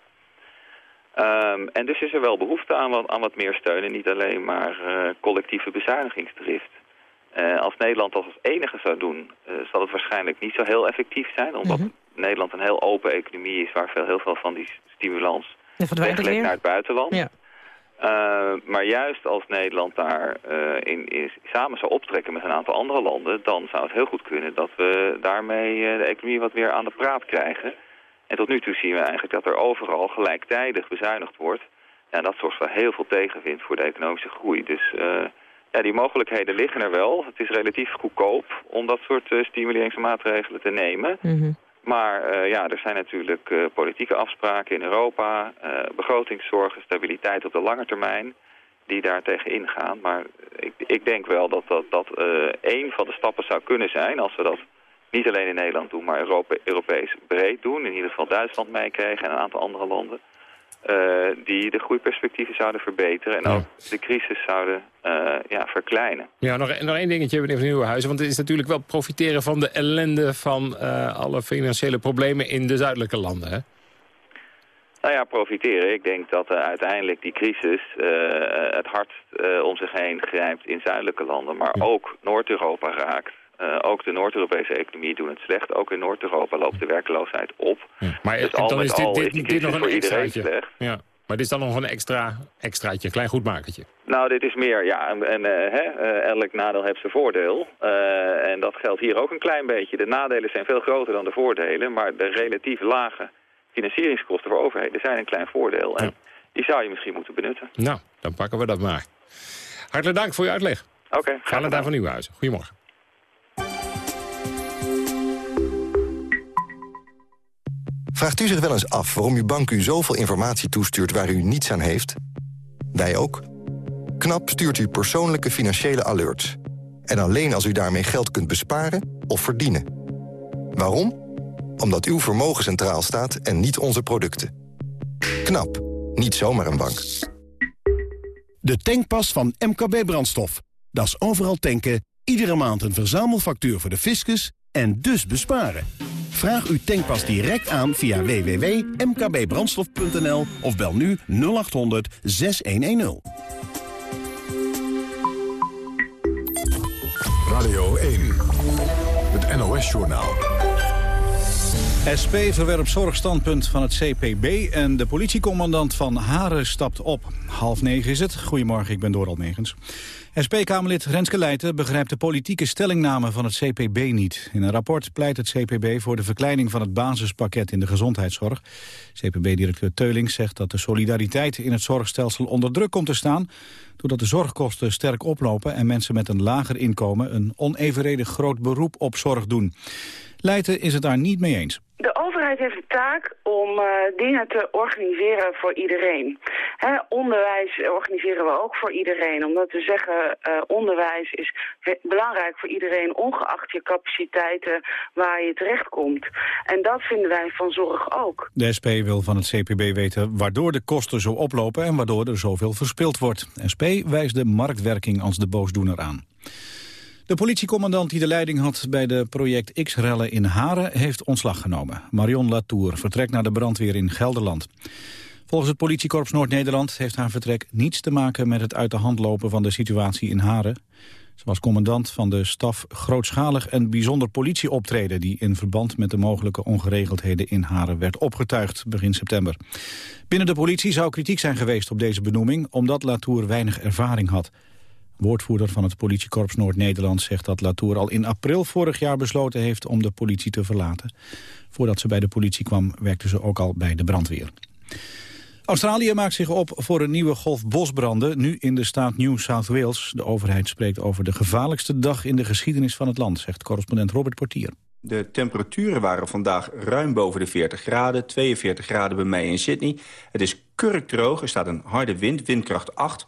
Um, en dus is er wel behoefte aan wat, aan wat meer steun en niet alleen maar collectieve bezuinigingsdrift. als Nederland dat als enige zou doen, zal het waarschijnlijk niet zo heel effectief zijn. Omdat -hmm. Nederland een heel open economie is waar veel, heel veel van die stimulans weglekt naar het buitenland. Ja. Uh, maar juist als Nederland daar uh, in, in, samen zou optrekken met een aantal andere landen... dan zou het heel goed kunnen dat we daarmee uh, de economie wat meer aan de praat krijgen. En tot nu toe zien we eigenlijk dat er overal gelijktijdig bezuinigd wordt. En dat zorgt voor heel veel tegenwind voor de economische groei. Dus ja, die mogelijkheden liggen er wel. Het is relatief goedkoop om dat soort stimuleringsmaatregelen te nemen... Mm -hmm. Maar uh, ja, er zijn natuurlijk uh, politieke afspraken in Europa, uh, begrotingszorgen, stabiliteit op de lange termijn, die daar tegen ingaan. Maar ik, ik denk wel dat dat, dat een van de stappen zou kunnen zijn, als we dat niet alleen in Nederland doen, maar Europees breed doen. In ieder geval Duitsland meekrijgen en een aantal andere landen. Uh, die de groeiperspectieven zouden verbeteren... en ook de crisis zouden uh, ja, verkleinen. Ja, nog, nog één dingetje, meneer Van Nieuwenhuizen. Want het is natuurlijk wel profiteren van de ellende... van uh, alle financiële problemen in de zuidelijke landen, hè? Nou ja, profiteren. Ik denk dat uiteindelijk die crisis het hardst om zich heen grijpt in zuidelijke landen... maar ook Noord-Europa raakt. Uh, ook de Noord-Europese economie doen het slecht. Ook in Noord-Europa loopt de werkloosheid op. Ja, maar dus dan is dit, dit, dit, dit nog een extraatje. Ja. Maar dit is dan nog een extra, extraatje, een klein goedmakertje. Nou, dit is meer, ja, en, en uh, hè, uh, elk nadeel heeft zijn voordeel. en dat geldt hier ook een klein beetje. De nadelen zijn veel groter dan de voordelen, maar de relatief lage financieringskosten voor overheden zijn een klein voordeel. En ja. die zou je misschien moeten benutten. Nou, dan pakken we dat maar. Hartelijk dank voor je uitleg. Oké. Okay, Valentijn van Nieuwhuizen. Goedemorgen. Vraagt u zich wel eens af waarom uw bank u zoveel informatie toestuurt waar u niets aan heeft? Wij ook. KNAP stuurt u persoonlijke financiële alerts. En alleen als u daarmee geld kunt besparen of verdienen. Waarom? Omdat uw vermogen centraal staat en niet onze producten. KNAP. Niet zomaar een bank. De tankpas van MKB Brandstof. Dat is overal tanken, iedere maand een verzamelfactuur voor de fiscus en dus besparen. Vraag uw tankpas direct aan via www.mkbbrandstof.nl of bel nu 0800 6110. Radio 1, het NOS-journaal. SP verwerpt zorgstandpunt van het CPB en de politiecommandant van Haren stapt op. Half negen is het. Goedemorgen, ik ben Doral Megens. SP-Kamerlid Renske Leijten begrijpt de politieke stellingname van het CPB niet. In een rapport pleit het CPB voor de verkleining van het basispakket in de gezondheidszorg. CPB-directeur Teuling zegt dat de solidariteit in het zorgstelsel onder druk komt te staan... doordat de zorgkosten sterk oplopen en mensen met een lager inkomen... een onevenredig groot beroep op zorg doen. Leijten is het daar niet mee eens. De overheid heeft de taak om uh, dingen te organiseren voor iedereen. Hè, onderwijs organiseren we ook voor iedereen. Omdat we zeggen, uh, onderwijs is belangrijk voor iedereen... ongeacht je capaciteiten waar je terechtkomt. En dat vinden wij van zorg ook. De SP wil van het CPB weten waardoor de kosten zo oplopen... en waardoor er zoveel verspild wordt. SP wijst de marktwerking als de boosdoener aan. De politiecommandant die de leiding had bij de project X-rellen in Haren heeft ontslag genomen. Marion Latour vertrekt naar de brandweer in Gelderland. Volgens het politiekorps Noord-Nederland heeft haar vertrek niets te maken met het uit de hand lopen van de situatie in Haren. Ze was commandant van de staf grootschalig en bijzonder politieoptreden... die in verband met de mogelijke ongeregeldheden in Haren werd opgetuigd begin september. Binnen de politie zou kritiek zijn geweest op deze benoeming... omdat Latour weinig ervaring had. Woordvoerder van het politiekorps Noord-Nederland zegt dat Latour al in april vorig jaar besloten heeft om de politie te verlaten. Voordat ze bij de politie kwam werkte ze ook al bij de brandweer. Australië maakt zich op voor een nieuwe golf bosbranden, nu in de staat New South Wales. De overheid spreekt over de gevaarlijkste dag in de geschiedenis van het land, zegt correspondent Robert Portier. De temperaturen waren vandaag ruim boven de 40 graden, 42 graden bij mij in Sydney. Het is kurkdroog, er staat een harde wind, windkracht 8...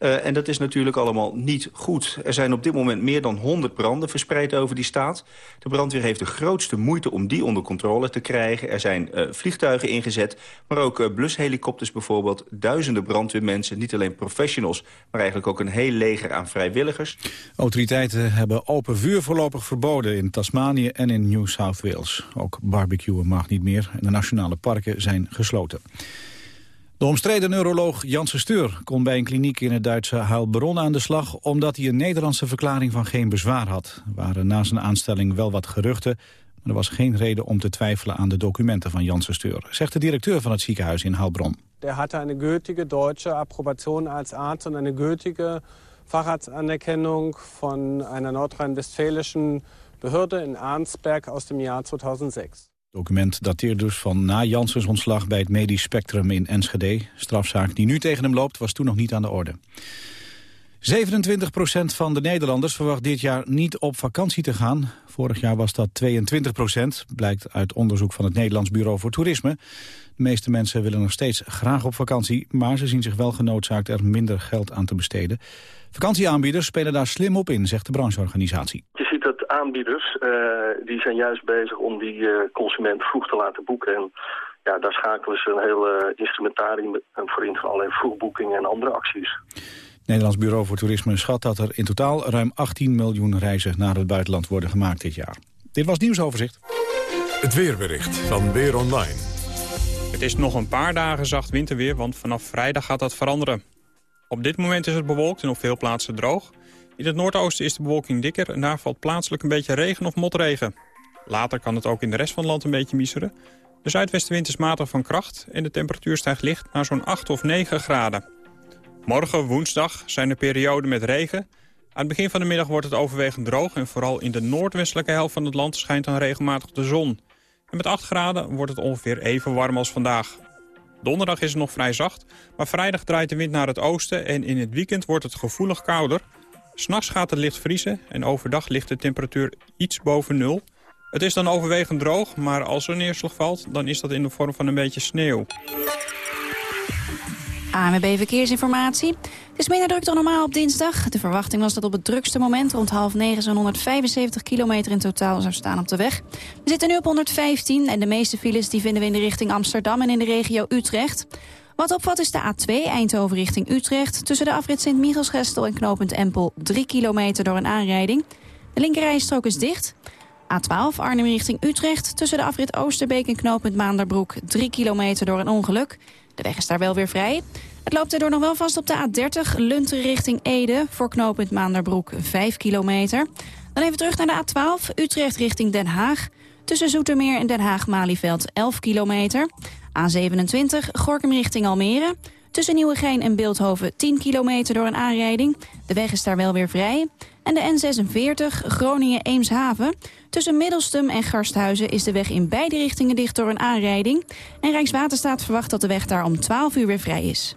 Uh, en dat is natuurlijk allemaal niet goed. Er zijn op dit moment meer dan 100 branden verspreid over die staat. De brandweer heeft de grootste moeite om die onder controle te krijgen. Er zijn uh, vliegtuigen ingezet, maar ook uh, blushelikopters bijvoorbeeld. Duizenden brandweermensen, niet alleen professionals... maar eigenlijk ook een heel leger aan vrijwilligers. Autoriteiten hebben open vuur voorlopig verboden in Tasmanië en in New South Wales. Ook barbecuen mag niet meer en de nationale parken zijn gesloten. De omstreden neuroloog Janssen Steur kon bij een kliniek in het Duitse Heilbronn aan de slag... omdat hij een Nederlandse verklaring van geen bezwaar had. Er waren na zijn aanstelling wel wat geruchten... maar er was geen reden om te twijfelen aan de documenten van Janssen Steur... zegt de directeur van het ziekenhuis in Heilbronn. Er had een gültige deutsche Approbation als arts en een gültige Facharztanerkennung van een Nordrhein-Westfälischen Behörde in Arnsberg aus dem Jahr 2006. Document dateert dus van na Janssens ontslag bij het medisch spectrum in Enschede. Strafzaak die nu tegen hem loopt was toen nog niet aan de orde. 27% van de Nederlanders verwacht dit jaar niet op vakantie te gaan. Vorig jaar was dat 22% blijkt uit onderzoek van het Nederlands Bureau voor Toerisme. De meeste mensen willen nog steeds graag op vakantie... maar ze zien zich wel genoodzaakt er minder geld aan te besteden. Vakantieaanbieders spelen daar slim op in, zegt de brancheorganisatie. Je ziet aanbieders, uh, die zijn juist bezig om die uh, consument vroeg te laten boeken. En ja, daar schakelen ze een heel uh, instrumentarium voor in van allerlei vroegboekingen en andere acties. Het Nederlands Bureau voor Toerisme schat dat er in totaal ruim 18 miljoen reizen naar het buitenland worden gemaakt dit jaar. Dit was nieuwsoverzicht. Het weerbericht van Weer Online. Het is nog een paar dagen zacht winterweer, want vanaf vrijdag gaat dat veranderen. Op dit moment is het bewolkt en op veel plaatsen droog. In het noordoosten is de bewolking dikker en daar valt plaatselijk een beetje regen of motregen. Later kan het ook in de rest van het land een beetje miseren. De zuidwestenwind is matig van kracht en de temperatuur stijgt licht naar zo'n 8 of 9 graden. Morgen, woensdag, zijn er perioden met regen. Aan het begin van de middag wordt het overwegend droog... en vooral in de noordwestelijke helft van het land schijnt dan regelmatig de zon. En met 8 graden wordt het ongeveer even warm als vandaag. Donderdag is het nog vrij zacht, maar vrijdag draait de wind naar het oosten... en in het weekend wordt het gevoelig kouder. S'nachts gaat het licht vriezen en overdag ligt de temperatuur iets boven nul. Het is dan overwegend droog, maar als er neerslag valt... dan is dat in de vorm van een beetje sneeuw. AMB Verkeersinformatie. Het is minder druk dan normaal op dinsdag. De verwachting was dat op het drukste moment rond half negen zo'n 175 kilometer in totaal zou staan op de weg. We zitten nu op 115 en de meeste files die vinden we in de richting Amsterdam en in de regio Utrecht. Wat opvalt is de A2 Eindhoven richting Utrecht. Tussen de afrit Sint-Michelsgestel en knooppunt Empel 3 kilometer door een aanrijding. De linkerrijstrook is dicht. A12 Arnhem richting Utrecht. Tussen de afrit Oosterbeek en knooppunt Maanderbroek 3 kilometer door een ongeluk. De weg is daar wel weer vrij. Het loopt erdoor nog wel vast op de A30 Lunteren richting Ede... voor knooppunt Maanderbroek 5 kilometer. Dan even terug naar de A12 Utrecht richting Den Haag. Tussen Zoetermeer en Den Haag-Malieveld 11 kilometer. A27 Gorkum richting Almere. Tussen Nieuwegein en Beeldhoven 10 kilometer door een aanrijding. De weg is daar wel weer vrij. En de N46 Groningen-Eemshaven. Tussen Middelstum en Garsthuizen is de weg in beide richtingen dicht door een aanrijding. En Rijkswaterstaat verwacht dat de weg daar om 12 uur weer vrij is.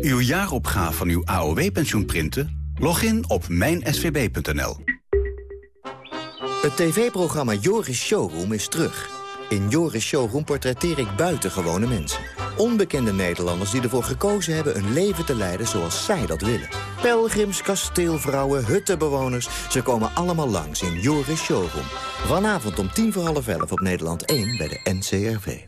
Uw jaaropgave van uw AOW-pensioen printen? Log in op mijnsvb.nl. Het tv-programma Joris Showroom is terug. In Joris Showroom portretteer ik buitengewone mensen. Onbekende Nederlanders die ervoor gekozen hebben een leven te leiden zoals zij dat willen. Pelgrims, kasteelvrouwen, huttenbewoners, ze komen allemaal langs in Joris Showroom. Vanavond om tien voor half elf op Nederland 1 bij de NCRV.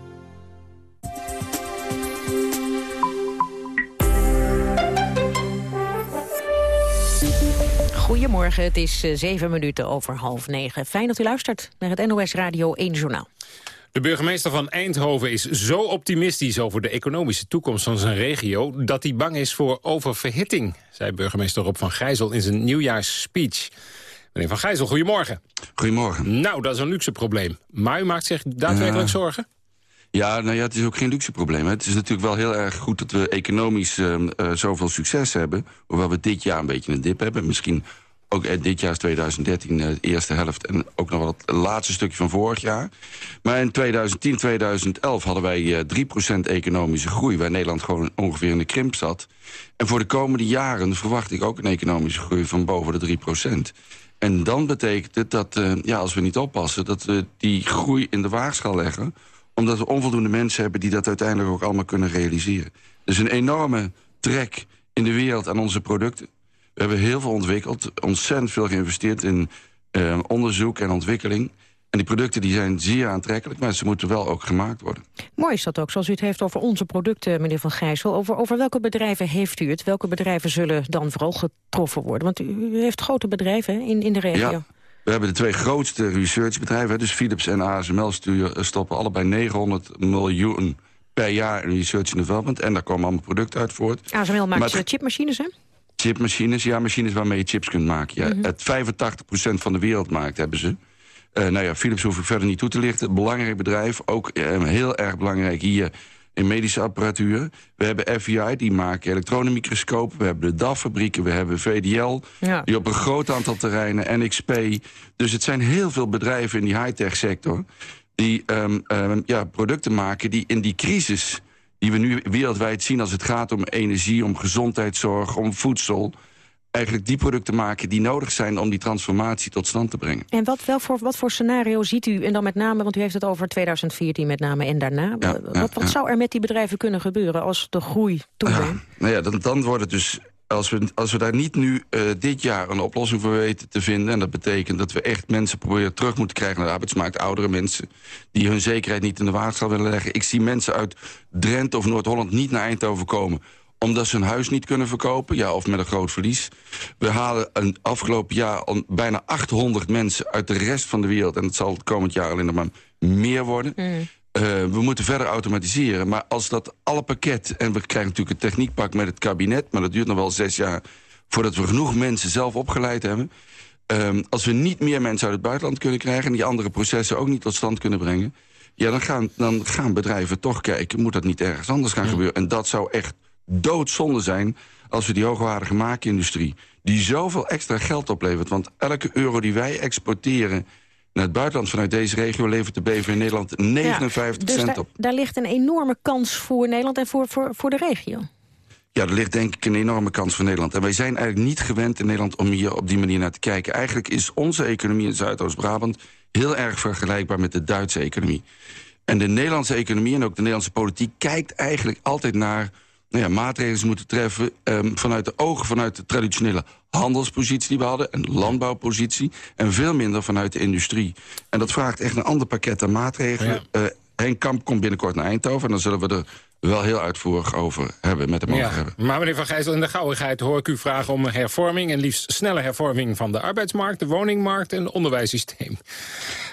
Goedemorgen, het is uh, zeven minuten over half negen. Fijn dat u luistert naar het NOS Radio 1 Journaal. De burgemeester van Eindhoven is zo optimistisch over de economische toekomst van zijn regio... dat hij bang is voor oververhitting, zei burgemeester Rob van Gijzel in zijn nieuwjaarsspeech. Meneer van Gijzel, goedemorgen. Goedemorgen. Nou, dat is een luxe probleem. Maar u maakt zich daadwerkelijk zorgen? Ja, nou ja, het is ook geen luxe probleem. hè. Het is natuurlijk wel heel erg goed dat we economisch ehm, eh, zoveel succes hebben. Hoewel we dit jaar een beetje een dip hebben. Misschien ook eh, dit jaar is 2013 eh, de eerste helft... en ook nog wel het laatste stukje van vorig jaar. Maar in 2010, 2011 hadden wij eh 3% economische groei... waar Nederland gewoon ongeveer in de krimp zat. En voor de komende jaren verwacht ik ook een economische groei... van boven de 3%. En dan betekent het dat, eh, ja, als we niet oppassen... dat we die groei in de waagschaal leggen omdat we onvoldoende mensen hebben die dat uiteindelijk ook allemaal kunnen realiseren. Dus een enorme trek in de wereld aan onze producten. We hebben heel veel ontwikkeld, ontzettend veel geïnvesteerd in eh, onderzoek en ontwikkeling. En die producten die zijn zeer aantrekkelijk, maar ze moeten wel ook gemaakt worden. Mooi is dat ook, zoals u het heeft over onze producten, meneer Van Gijssel. Over, over welke bedrijven heeft u het? Welke bedrijven zullen dan vooral getroffen worden? Want u, heeft grote bedrijven in, in de regio. Ja. We hebben de twee grootste researchbedrijven, dus Philips en ASML sturen, eh, stoppen allebei 900 miljoen per jaar in research and development. En daar komen allemaal producten uit voort. ASML maakt Maar chipmachines, hè? Chipmachines, ja, machines waarmee je chips kunt maken. Ja. Mhm. Het 85% van de wereldmarkt hebben ze. Eh, nou ja, Philips hoef ik verder niet toe te lichten. Belangrijk bedrijf, ook eh, heel erg belangrijk hier in medische apparatuur. We hebben FEI, die maken elektronenmicroscopen. We hebben de DAF-fabrieken, we hebben VDL... Ja. die op een groot aantal terreinen, NXP. Dus het zijn heel veel bedrijven in die high-tech sector... die ehm, ehm, ja, producten maken die in die crisis die we nu wereldwijd zien als het gaat om energie, om gezondheidszorg, om voedsel eigenlijk die producten maken die nodig zijn om die transformatie tot stand te brengen. En wat, wel voor, wat voor scenario ziet u, en dan met name, want u heeft het over 2014 met name en daarna. wat wat zou er met die bedrijven kunnen gebeuren als de groei toeneemt? nou ja, dan, dan wordt het dus als we, als we daar niet nu uh, dit jaar een oplossing voor weten te vinden... en dat betekent dat we echt mensen proberen terug moeten krijgen naar de arbeidsmarkt... oudere mensen die hun zekerheid niet in de waagschaal willen leggen. Ik zie mensen uit Drenthe of Noord-Holland niet naar Eindhoven komen omdat ze hun huis niet kunnen verkopen, ja, of met een groot verlies. We halen een afgelopen jaar bijna 800 mensen uit de rest van de wereld... en het zal het komend jaar alleen nog maar meer worden... Mm. Uh, we moeten verder automatiseren. Maar als dat alle pakket... en we krijgen natuurlijk een techniekpak met het kabinet... maar dat duurt nog wel zes jaar voordat we genoeg mensen zelf opgeleid hebben... Uh, als we niet meer mensen uit het buitenland kunnen krijgen... en die andere processen ook niet tot stand kunnen brengen... ja, dan gaan, dan gaan bedrijven toch kijken... moet dat niet ergens anders gaan gebeuren? En dat zou echt doodzonde zijn als we die hoogwaardige maakindustrie... die zoveel extra geld oplevert... want elke euro die wij exporteren naar het buitenland vanuit deze regio... levert de BV in Nederland 59 dus cent op. Daar ligt een enorme kans voor Nederland en voor, voor, voor de regio. Ja, er ligt denk ik een enorme kans voor Nederland. En wij zijn eigenlijk niet gewend in Nederland om hier op die manier naar te kijken. Eigenlijk is onze economie in Zuidoost-Brabant heel erg vergelijkbaar met de Duitse economie. En de Nederlandse economie en ook de Nederlandse politiek kijkt eigenlijk altijd naar nou ja, maatregelen moeten treffen um, vanuit de ogen vanuit de traditionele handelspositie die we hadden... en landbouwpositie, en veel minder vanuit de industrie. En dat vraagt echt een ander pakket aan maatregelen. Ja. Uh, Henk Kamp komt binnenkort naar Eindhoven... en dan zullen we er wel heel uitvoerig over hebben, met hem ja. hebben. Maar meneer Van Gijzel, in de gauwigheid hoor ik u vragen om hervorming... en liefst snelle hervorming van de arbeidsmarkt, de woningmarkt... en het onderwijssysteem.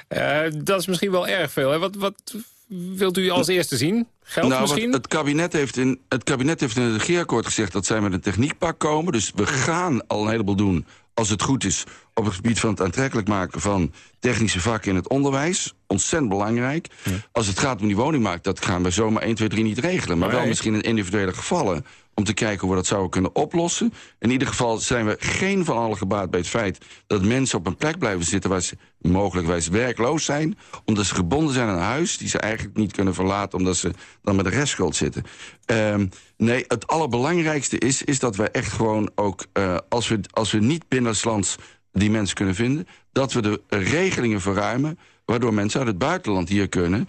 Uh, dat is misschien wel erg veel. Hè? Wat, wat wilt u als eerste zien? Geld nou, misschien? Het kabinet, heeft in, het kabinet heeft in het regeerakkoord gezegd... dat zij met een techniekpak komen. Dus we gaan al een heleboel doen, als het goed is... op het gebied van het aantrekkelijk maken van technische vakken in het onderwijs. Ontzettend belangrijk. Als het gaat om die woningmarkt, dat gaan we zomaar 1, 2, 3 niet regelen. Maar wel misschien in individuele gevallen om te kijken hoe we dat zouden kunnen oplossen. In ieder geval zijn we geen van allen gebaat bij het feit... dat mensen op een plek blijven zitten waar ze mogelijkwijs werkloos zijn... omdat ze gebonden zijn aan een huis die ze eigenlijk niet kunnen verlaten... omdat ze dan met de restschuld zitten. Um, nee, het allerbelangrijkste is, is dat we echt gewoon ook... Uh, als, we, als we niet binnenlands die mensen kunnen vinden... dat we de regelingen verruimen... waardoor mensen uit het buitenland hier kunnen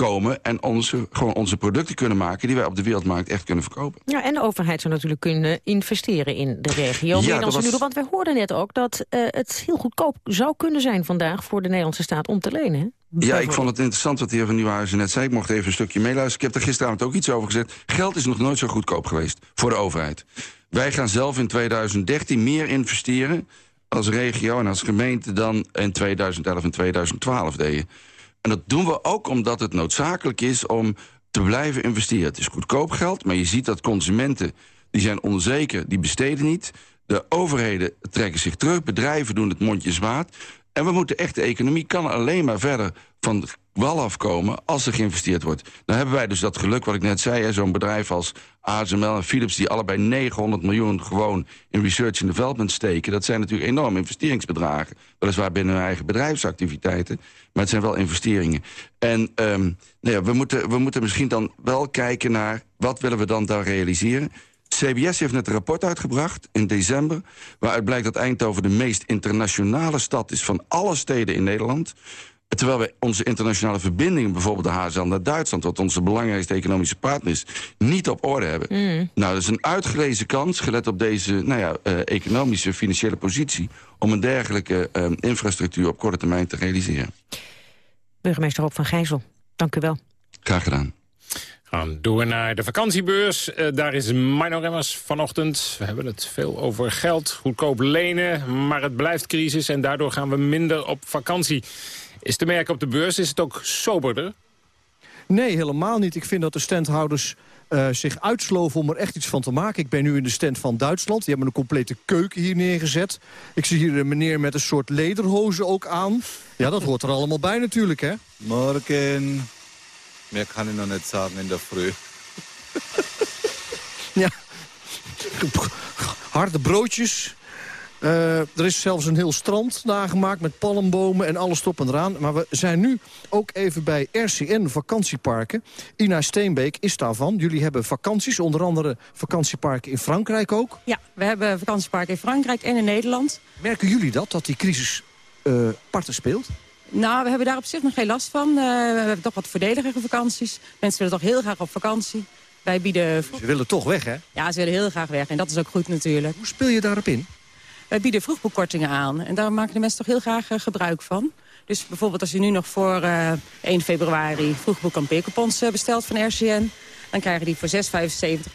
komen en onze, gewoon onze producten kunnen maken... die wij op de wereldmarkt echt kunnen verkopen. Ja, en de overheid zou natuurlijk kunnen investeren in de regio. Ja, dan was... Want we hoorden net ook dat uh, het heel goedkoop zou kunnen zijn vandaag... voor de Nederlandse staat om te lenen. Hè? Ja, ik vond het interessant wat de heer Van Nieuwhuizen net zei. Ik mocht even een stukje meeluisteren. Ik heb er gisteravond ook iets over gezegd. Geld is nog nooit zo goedkoop geweest voor de overheid. Wij gaan zelf in 2013 meer investeren als regio en als gemeente... dan in 2011 en 2012 deden. En dat doen we ook omdat het noodzakelijk is om te blijven investeren. Het is goedkoop geld, maar je ziet dat consumenten... die zijn onzeker, die besteden niet. De overheden trekken zich terug, bedrijven doen het mondjesmaat. En we moeten echt, de economie kan alleen maar verder van wal afkomen als er geïnvesteerd wordt. Dan hebben wij dus dat geluk wat ik net zei. Zo'n bedrijf als ASML en Philips... die allebei 900 miljoen gewoon in research and development steken. Dat zijn natuurlijk enorme investeringsbedragen. Weliswaar binnen hun eigen bedrijfsactiviteiten. Maar het zijn wel investeringen. En um, nou ja, we, moeten, we moeten misschien dan wel kijken naar... wat willen we dan daar realiseren... CBS heeft net een rapport uitgebracht in december... waaruit blijkt dat Eindhoven de meest internationale stad is... van alle steden in Nederland. Terwijl we onze internationale verbindingen, bijvoorbeeld de HSL naar Duitsland... wat onze belangrijkste economische partner is, niet op orde hebben. Mm. Nou, dat is een uitgelezen kans, gelet op deze nou ja, uh, economische, financiële positie... om een dergelijke uh, infrastructuur op korte termijn te realiseren. Burgemeester Rob van Gijzel, dank u wel. Graag gedaan. Gaan door naar de vakantiebeurs. Uh, daar is Mino Remmers vanochtend. We hebben het veel over geld, goedkoop lenen. Maar het blijft crisis en daardoor gaan we minder op vakantie. Is te merken op de beurs, is het ook soberder? Nee, helemaal niet. Ik vind dat de standhouders uh, zich uitsloven om er echt iets van te maken. Ik ben nu in de stand van Duitsland. Die hebben een complete keuken hier neergezet. Ik zie hier een meneer met een soort lederhozen ook aan. Ja, dat hoort er allemaal bij natuurlijk, hè? Morgen. Meer kan ik nog niet zeggen in de vroeg. ja. Harde broodjes. Eh, er is zelfs een heel strand nagemaakt met palmbomen en alles top en eraan. Maar we zijn nu ook even bij RCN Vakantieparken. Ina Steenbeek is daarvan. Jullie hebben vakanties, onder andere vakantieparken in Frankrijk ook. Ja, we hebben vakantieparken in Frankrijk en in Nederland. Merken jullie dat, dat die crisis uh, parten speelt? Nou, we hebben daar op zich nog geen last van. Uh, we hebben toch wat voordeligere vakanties. Mensen willen toch heel graag op vakantie. Wij bieden... Ze willen toch weg, hè? Ja, ze willen heel graag weg. En dat is ook goed natuurlijk. Hoe speel je daarop in? Wij bieden vroegboekkortingen aan. En daar maken de mensen toch heel graag uh, gebruik van. Dus bijvoorbeeld als je nu nog voor uh, 1 februari vroegboek kampeercoupons bestelt van RCN... dan krijgen die voor 6,75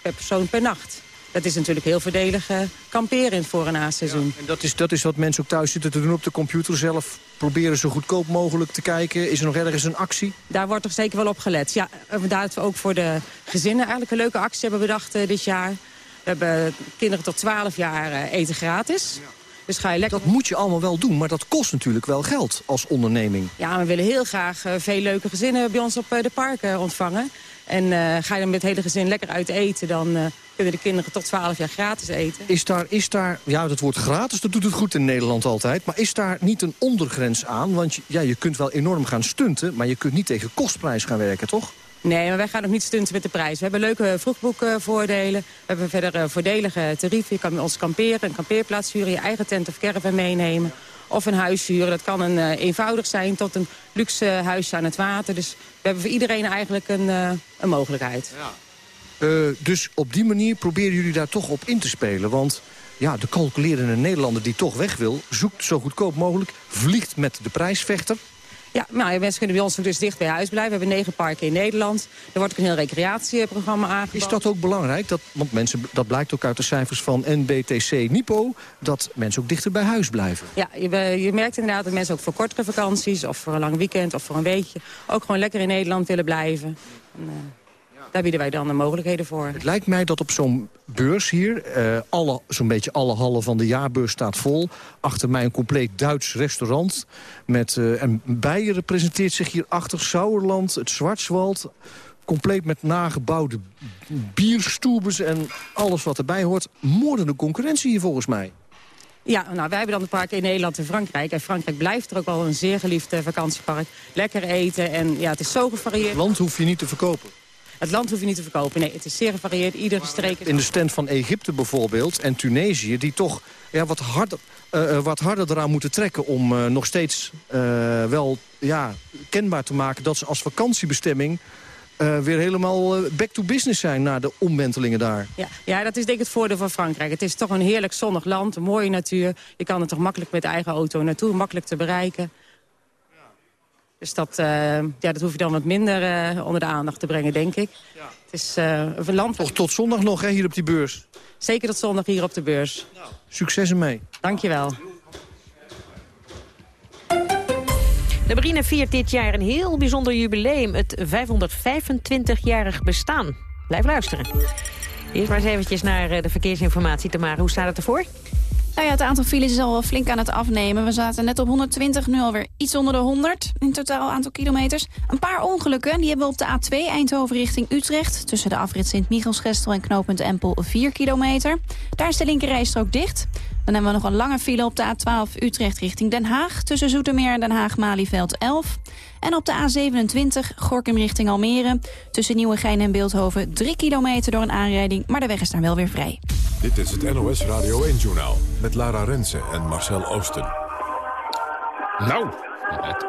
per persoon per nacht. Dat is natuurlijk heel voordelig uh, kamperen in het voor- en na-seizoen. Ja, en dat is, dat is wat mensen ook thuis zitten te doen op de computer zelf. Proberen zo goedkoop mogelijk te kijken. Is er nog ergens een actie? Daar wordt er zeker wel op gelet. Ja, vandaar dat we ook voor de gezinnen eigenlijk een leuke actie hebben bedacht uh, dit jaar. We hebben kinderen tot 12 jaar uh, eten gratis. Ja. Dus ga je lekker... Dat moet je allemaal wel doen, maar dat kost natuurlijk wel geld als onderneming. Ja, we willen heel graag veel leuke gezinnen bij ons op de parken ontvangen. En ga je dan met het hele gezin lekker uit eten, dan kunnen de kinderen tot 12 jaar gratis eten. Is daar, is daar, ja dat woord gratis, dat doet het goed in Nederland altijd. Maar is daar niet een ondergrens aan? Want ja, je kunt wel enorm gaan stunten, maar je kunt niet tegen kostprijs gaan werken, toch? Nee, maar wij gaan ook niet stunten met de prijs. We hebben leuke vroegboekvoordelen. We hebben verder voordelige tarieven. Je kan met ons kamperen, een kampeerplaats huren, je eigen tent of caravan meenemen. Of een huis huren. Dat kan een, uh, eenvoudig zijn tot een luxe huisje aan het water. Dus we hebben voor iedereen eigenlijk een, een mogelijkheid. Ja. Uh, dus op die manier proberen jullie daar toch op in te spelen. Want ja, de calculerende Nederlander die toch weg wil... zoekt zo goedkoop mogelijk, vliegt met de prijsvechter... Ja, nou, mensen kunnen bij ons dus dicht bij huis blijven. We hebben negen parken in Nederland. Er wordt ook een heel recreatieprogramma aangeboden. Is dat ook belangrijk? Dat, want mensen, dat blijkt ook uit de cijfers van NBTC Nipo... dat mensen ook dichter bij huis blijven. Ja, je, je merkt inderdaad dat mensen ook voor kortere vakanties... of voor een lang weekend of voor een weekje... ook gewoon lekker in Nederland willen blijven. En, uh, daar bieden wij dan de mogelijkheden voor. Het lijkt mij dat op zo'n beurs hier, uh, alle, zo'n beetje alle hallen van de jaarbeurs staat vol. Achter mij een compleet Duits restaurant. Met, uh, en Beieren presenteert zich hier achter Sauerland, het Zwartswald. Compleet met nagebouwde bierstoebes en alles wat erbij hoort. Moordende concurrentie hier volgens mij. Ja, nou, wij hebben dan de parken in Nederland en Frankrijk. En Frankrijk blijft er ook wel een zeer geliefd uh, vakantiepark. Lekker eten en ja, het is zo gevarieerd. Het land hoef je niet te verkopen. Het land hoef je niet te verkopen. Nee, het is zeer gevarieerd. Iedere streek... In de stand van Egypte bijvoorbeeld en Tunesië... die toch ja, wat, harder, uh, wat harder eraan moeten trekken... om uh, nog steeds uh, wel ja, kenbaar te maken dat ze als vakantiebestemming... weer helemaal back to business zijn na de omwentelingen daar. Ja, ja, dat is denk ik het voordeel van Frankrijk. Het is toch een heerlijk zonnig land, een mooie natuur. Je kan er toch makkelijk met de eigen auto naartoe, makkelijk te bereiken. Dus dat, uh, ja, dat hoef je dan wat minder uh, onder de aandacht te brengen, denk ik. Ja. Het is uh, een land... Toch tot zondag nog, hè, hier op die beurs? Zeker tot zondag hier op de beurs. Nou, succes ermee. Dank je wel. De marine viert dit jaar een heel bijzonder jubileum. Het 525-jarig bestaan. Blijf luisteren. Eerst maar eens eventjes naar de verkeersinformatie. Tamara, hoe staat het ervoor? Nou ja, het aantal files is al wel flink aan het afnemen. We zaten net op 120, nu alweer iets onder de 100 in totaal aantal kilometers. Een paar ongelukken, die hebben we op de A2 Eindhoven richting Utrecht. Tussen de afrit Sint-Michelsgestel en knooppunt Empel 4 kilometer. Daar is de linkerrijstrook dicht. Dan hebben we nog een lange file op de A12 Utrecht richting Den Haag. Tussen Zoetermeer en Den Haag-Malieveld 11. En op de A27 Gorkum richting Almere. Tussen Nieuwegein en Beeldhoven 3 kilometer door een aanrijding. Maar de weg is daar wel weer vrij. Dit is het NOS Radio 1-journaal met Lara Rensen en Marcel Oosten. Nou, het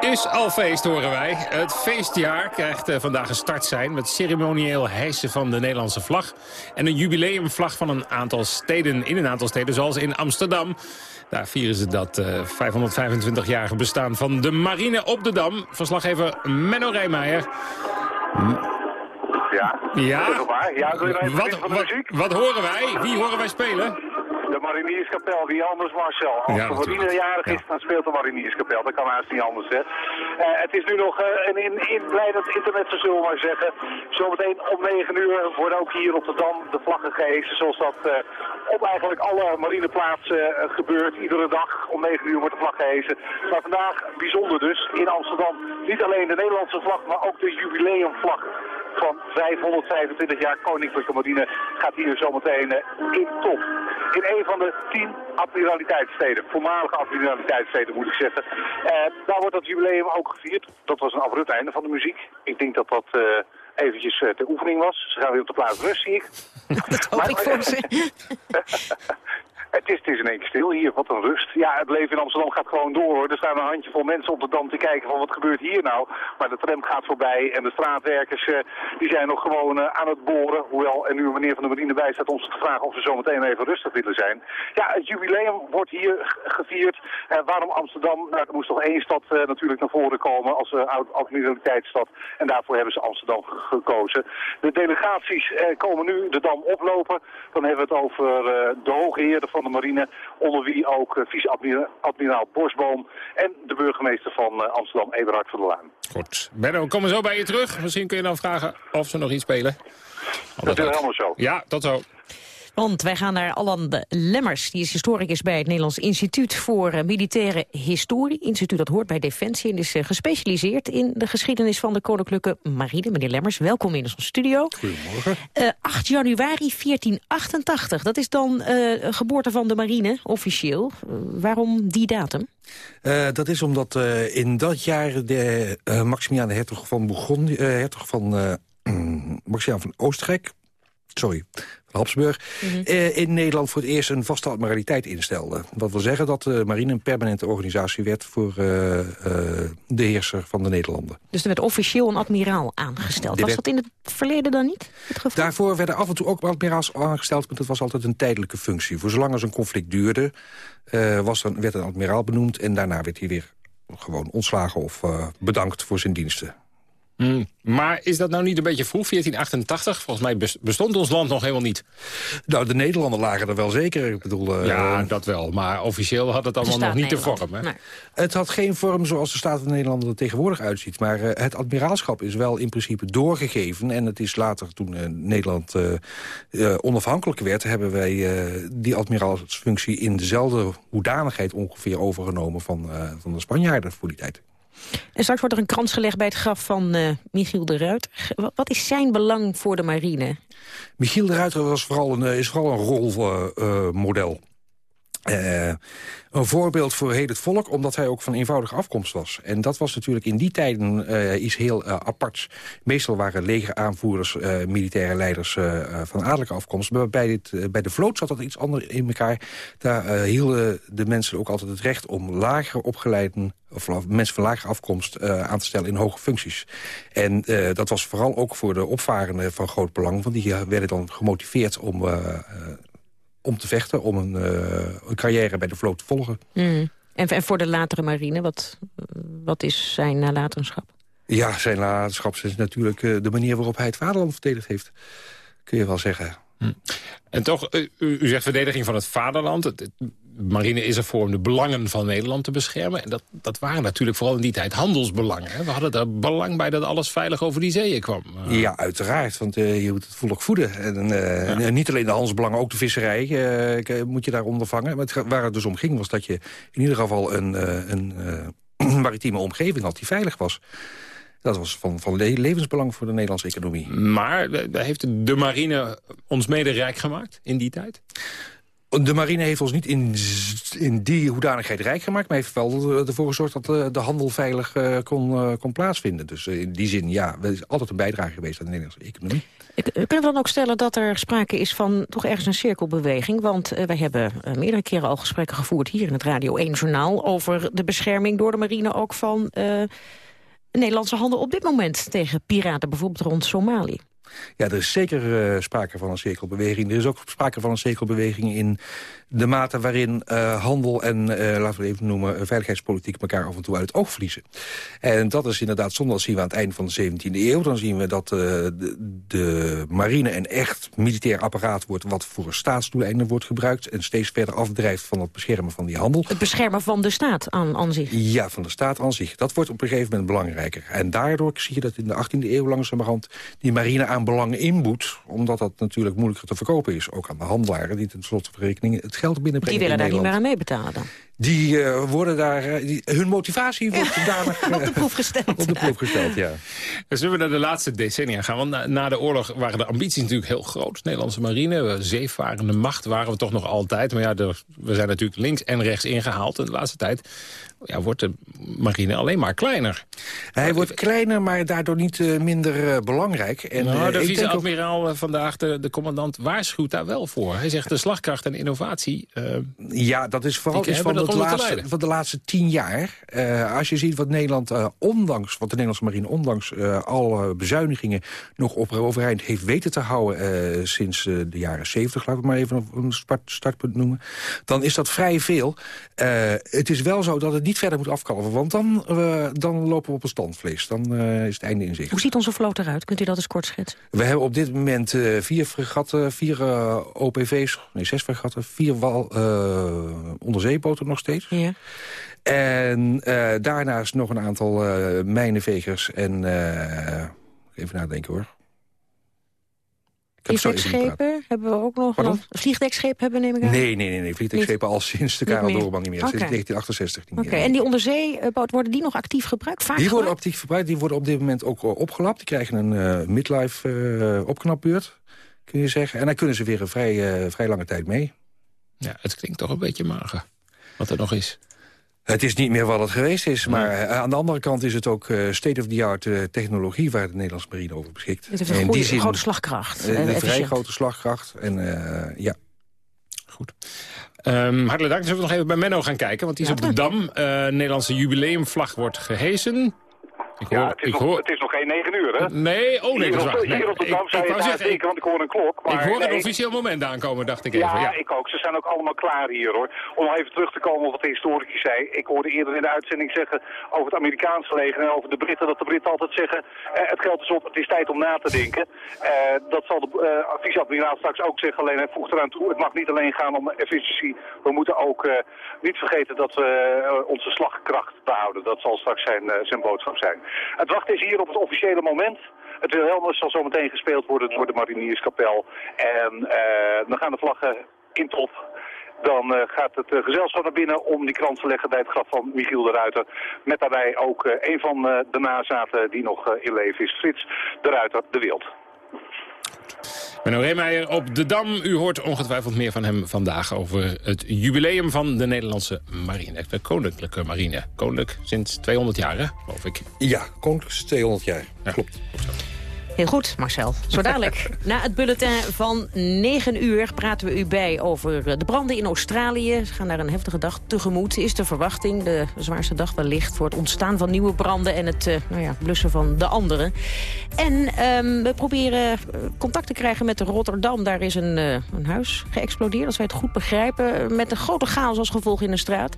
is al feest, horen wij. Het feestjaar krijgt uh, vandaag een start zijn... met ceremonieel hijsen van de Nederlandse vlag... en een jubileumvlag van een aantal steden, in een aantal steden, zoals in Amsterdam. Daar vieren ze dat uh, 525-jarige bestaan van de marine op de Dam. Verslaggever Menno Rijmeijer. Ja, ja? ja wat, wat, wat horen wij? Wie horen wij spelen? De Marinierskapel, wie anders Marcel. Als Ja, er voor natuurlijk. jarig is, dan speelt de Marinierskapel. Dat kan haast niet anders, hè. Eh, het is nu nog uh, een in, inleidend internet, zullen we maar zeggen. Zometeen om 9 uur worden ook hier op de Dam de vlaggen gehezen, zoals dat uh, op eigenlijk alle marineplaatsen gebeurt. Iedere dag om 9 uur wordt de vlag gehezen. Maar vandaag bijzonder dus, in Amsterdam, niet alleen de Nederlandse vlag, maar ook de jubileumvlag van 525 jaar Koninklijke Marine gaat hier zometeen in top. In een van de tien admiraliteitssteden, voormalige admiraliteitssteden moet ik zeggen. daar wordt dat jubileum ook gevierd. Dat was een abrupt einde van de muziek. Ik denk dat dat eventjes uh, ter oefening was. Ze gaan weer op de plaats rust, zie ik. Dat hoop ik voor ze. Het is, is in één keer stil hier, wat een rust. Ja, het leven in Amsterdam gaat gewoon door hoor. Er staan een handjevol mensen op de Dam te kijken van wat gebeurt hier nou. Maar de tram gaat voorbij en de straatwerkers uh, die zijn nog gewoon uh, aan het boren. Hoewel er nu meneer van de marine bij staat ze te vragen of ze zometeen even rustig willen zijn. Ja, het jubileum wordt hier gevierd. Uh, waarom Amsterdam? Nou, er moest toch één stad natuurlijk naar voren komen als admiraliteitsstad. En daarvoor hebben ze Amsterdam gekozen. De delegaties komen nu de Dam oplopen. Dan hebben we het over de hoge heren van de marine, onder wie ook uh, vice-admiraal Borsboom en de burgemeester van uh, Amsterdam, Eberhard van der Laan. Goed. Benno, we komen zo bij je terug. Misschien kun je dan vragen of ze nog iets spelen. Dat is helemaal zo. Ja, tot zo. Want wij gaan naar Allan de Lemmers. Die is historicus bij het Nederlands Instituut voor uh, Militaire Historie. Instituut dat hoort bij Defensie en is uh, gespecialiseerd in de geschiedenis van de Koninklijke Marine. Meneer Lemmers, welkom in onze studio. Goedemorgen. Uh, 8 januari 1488, dat is dan uh, geboorte van de marine, officieel. waarom die datum? dat is omdat in dat jaar de Maximiaan hertog van Bourgogne, hertog van Maximiaan van Oostenrijk, sorry, Habsburg, mm in Nederland voor het eerst een vaste admiraliteit instelde. Dat wil zeggen dat de marine een permanente organisatie werd voor uh, uh, de heerser van de Nederlanden. Dus er werd officieel een admiraal aangesteld. Was dat in het verleden dan niet het geval? Daarvoor werden af en toe ook admiraals aangesteld, maar dat was altijd een tijdelijke functie. Voor zolang als een conflict duurde, was dan, werd een admiraal benoemd en daarna werd hij weer gewoon ontslagen of bedankt voor zijn diensten. Mm. Maar is dat nou niet een beetje vroeg, 1488? Volgens mij bestond ons land nog helemaal niet. Nou, de Nederlanden lagen er wel zeker. Ik bedoel, uh, ja, dat wel. Maar officieel had het allemaal nog niet de vorm. Hè? Het had geen vorm zoals de Staat van Nederland er tegenwoordig uitziet. Maar uh, het admiraalschap is wel in principe doorgegeven. En het is later, toen uh, Nederland onafhankelijk werd... hebben wij die admiraalsfunctie in dezelfde hoedanigheid ongeveer overgenomen... van, van de Spanjaarden voor die tijd. En straks wordt er een krans gelegd bij het graf van uh, Michiel de Ruiter. Wat is zijn belang voor de marine? Michiel de Ruiter was vooral een, is vooral een rolmodel. Uh, een voorbeeld voor heel het volk, omdat hij ook van eenvoudige afkomst was. En dat was natuurlijk in die tijden iets heel uh, aparts. Meestal waren legeraanvoerders, militaire leiders van adellijke afkomst. Maar bij, dit, bij de vloot zat dat iets anders in elkaar. Daar hielden de mensen ook altijd het recht om lager opgeleiden of mensen van lagere afkomst aan te stellen in hoge functies. En dat was vooral ook voor de opvarenden van groot belang... want die werden dan gemotiveerd om om te vechten, om een, uh, een carrière bij de vloot te volgen. Mm. En, en, voor de latere marine, wat, wat is zijn nalatenschap? Ja, zijn nalatenschap is natuurlijk uh, de manier waarop hij het vaderland verdedigd heeft. Kun je wel zeggen. Mm. En toch, u, u, zegt verdediging van het vaderland. Het, marine is er voor om de belangen van Nederland te beschermen. En dat, dat waren natuurlijk vooral in die tijd handelsbelangen. Hè? We hadden er belang bij dat alles veilig over die zeeën kwam. Uh. Ja, uiteraard. Want uh, je moet het volk voeden. En, uh, ja. Niet alleen de handelsbelangen, ook de visserij moet je daar ondervangen. Maar het, waar het dus om ging was dat je in ieder geval een, een maritieme omgeving had die veilig was. Dat was van, van levensbelang voor de Nederlandse economie. Maar heeft de marine ons mede rijk gemaakt in die tijd? De marine heeft ons niet in, in die hoedanigheid rijk gemaakt... maar heeft wel ervoor gezorgd dat de, de handel veilig uh, kon, uh, kon plaatsvinden. Dus uh, in die zin, ja, het is altijd een bijdrage geweest aan de Nederlandse economie. Kunnen we dan ook stellen dat er sprake is van toch ergens een cirkelbeweging? Want wij hebben meerdere keren al gesprekken gevoerd hier in het Radio 1 Journaal... over de bescherming door de marine ook van Nederlandse handel op dit moment... tegen piraten, bijvoorbeeld rond Somalië. Ja, er is zeker uh, sprake van een cirkelbeweging. Er is ook sprake van een cirkelbeweging in de mate waarin uh, handel en, uh, laten we even noemen, veiligheidspolitiek elkaar af en toe uit het oog verliezen. En dat is inderdaad, zonder zien we aan het eind van de 17e eeuw, dan zien we dat de, de, marine een echt militair apparaat wordt wat voor staatsdoeleinden wordt gebruikt en steeds verder afdrijft van het beschermen van die handel. Het beschermen van de staat aan, aan zich? Ja, van de staat aan zich. Dat wordt op een gegeven moment belangrijker. En daardoor zie je dat in de 18e eeuw langzamerhand die marine aan belang inboet. Omdat dat natuurlijk moeilijker te verkopen is. Ook aan de handelaren die tenslotte rekening het geld binnenbrengen Die willen daar niet meer aan meebetalen dan. Die eh, worden daar... eh, die, hun motivatie wordt zodanig Op de proef gesteld. op de proef gesteld, ja. Dus zullen we naar de laatste decennia gaan? Want na, na de oorlog waren de ambities natuurlijk heel groot. De Nederlandse marine, we- zeevarende macht waren we toch nog altijd. Maar ja, er- we zijn natuurlijk links en rechts ingehaald. En de laatste tijd ja, wordt de marine alleen maar kleiner. Hij wordt kleiner, maar daardoor niet eh, minder eh, belangrijk. En, nou, eh, de ik denk ook- vice-admiraal eh, vandaag, de, de commandant, waarschuwt daar wel voor. Hij zegt de slagkracht en innovatie... eh, Ja, dat is vooral iets van, het laatste, van de laatste tien jaar. Eh, als je ziet wat Nederland, eh, ondanks, wat de Nederlandse marine... ondanks eh, alle bezuinigingen nog op overeind heeft weten te houden... eh, sinds eh, de jaren zeventig, laten we het maar even een start, startpunt noemen... dan is dat vrij veel. Eh, het is wel zo dat het niet verder moet afkalven... want dan, dan lopen we op een standvlees. Dan eh, is het einde in zicht. Hoe ziet onze vloot eruit? Kunt u dat eens kort schetsen? We hebben op dit moment eh, vier fregatten, vier OPV's, nee, zes fregatten, vier wal, eh, onderzeeboten nog steeds. Ja. En eh, daarnaast nog een aantal eh mijnenvegers en... eh, even nadenken hoor. Vliegdekschepen hebben we ook nog. Of Vliegdekschepen hebben we neem ik aan? Nee, nee, nee, nee. Vliegtuigschepen al sinds de Karel. Doorman niet meer. Oké. Sinds 1968 niet Oké, meer. en die onderzeeboot, worden die nog actief gebruikt? Vaak Die worden gebruikt? actief verbreid. Die worden op dit moment ook opgelapt. Die krijgen een eh, midlife eh, opknapbeurt, kun je zeggen. En dan kunnen ze weer een vrij, eh, vrij lange tijd mee. ja, het klinkt toch een beetje mager, wat er nog is. Het is niet meer wat het geweest is. Maar eh, aan de andere kant is het ook eh, state-of-the-art eh, technologie... waar de Nederlandse marine over beschikt. Het heeft een goede, zin, grote slagkracht. en een vrij grote slagkracht. En eh, ja, Ehm, hartelijk dank. Zullen we nog even bij Menno gaan kijken? Want die is op de Dam. Eh Nederlandse jubileumvlag wordt gehesen. Ik hoor, Ja, het is, ik nog, hoor, het is nog geen negen uur, hè? Nee, oh nee, dat is waar. Nee, op de ik- Dam zou je want ik hoor een klok. Maar ik hoor een officieel moment aankomen, dacht ik Ja, even. Ja. ik ook. Ze zijn ook allemaal klaar hier, hoor. Om even terug te komen op wat de historicus zei. Ik hoorde eerder in de uitzending zeggen over het Amerikaanse leger en over de Britten... dat de Britten altijd zeggen, eh, het geld is op, het is tijd om na te denken. Eh, dat zal de eh vice-admiraal straks ook zeggen, alleen hij voegt eraan toe... het mag niet alleen gaan om efficiëntie. We moeten ook eh, niet vergeten dat we eh, onze slagkracht behouden. Dat zal straks zijn, eh, zijn boodschap zijn. Het wachten is hier op het officiële moment... Het Wilhelmus zal zo meteen gespeeld worden door de Marinierskapel. En eh, dan gaan de vlaggen in top. Dan eh, gaat het eh, gezelschap naar binnen om die krans te leggen bij het graf van Michiel de Ruiter. Met daarbij ook eh, een van de nazaten die nog in leven is, Frits de Ruiter de Wild. Menno Reemeijer op de Dam. U hoort ongetwijfeld meer van hem vandaag over het jubileum van de Nederlandse marine. De koninklijke marine. Koninklijk sinds 200 jaar, hè, geloof ik. ja koninklijks 200 jaar. Klopt. Heel goed, Marcel. Zo dadelijk, na het bulletin van 9 uur... praten we u bij over eh, de branden in Australië. Ze gaan daar een heftige dag tegemoet. Is de verwachting de zwaarste dag wellicht... voor het ontstaan van nieuwe branden... en het eh, nou ja, blussen van de andere. En ehm, we proberen eh, contact te krijgen met Rotterdam. Daar is een, een huis geëxplodeerd, als wij het goed begrijpen... met een grote chaos als gevolg in de straat.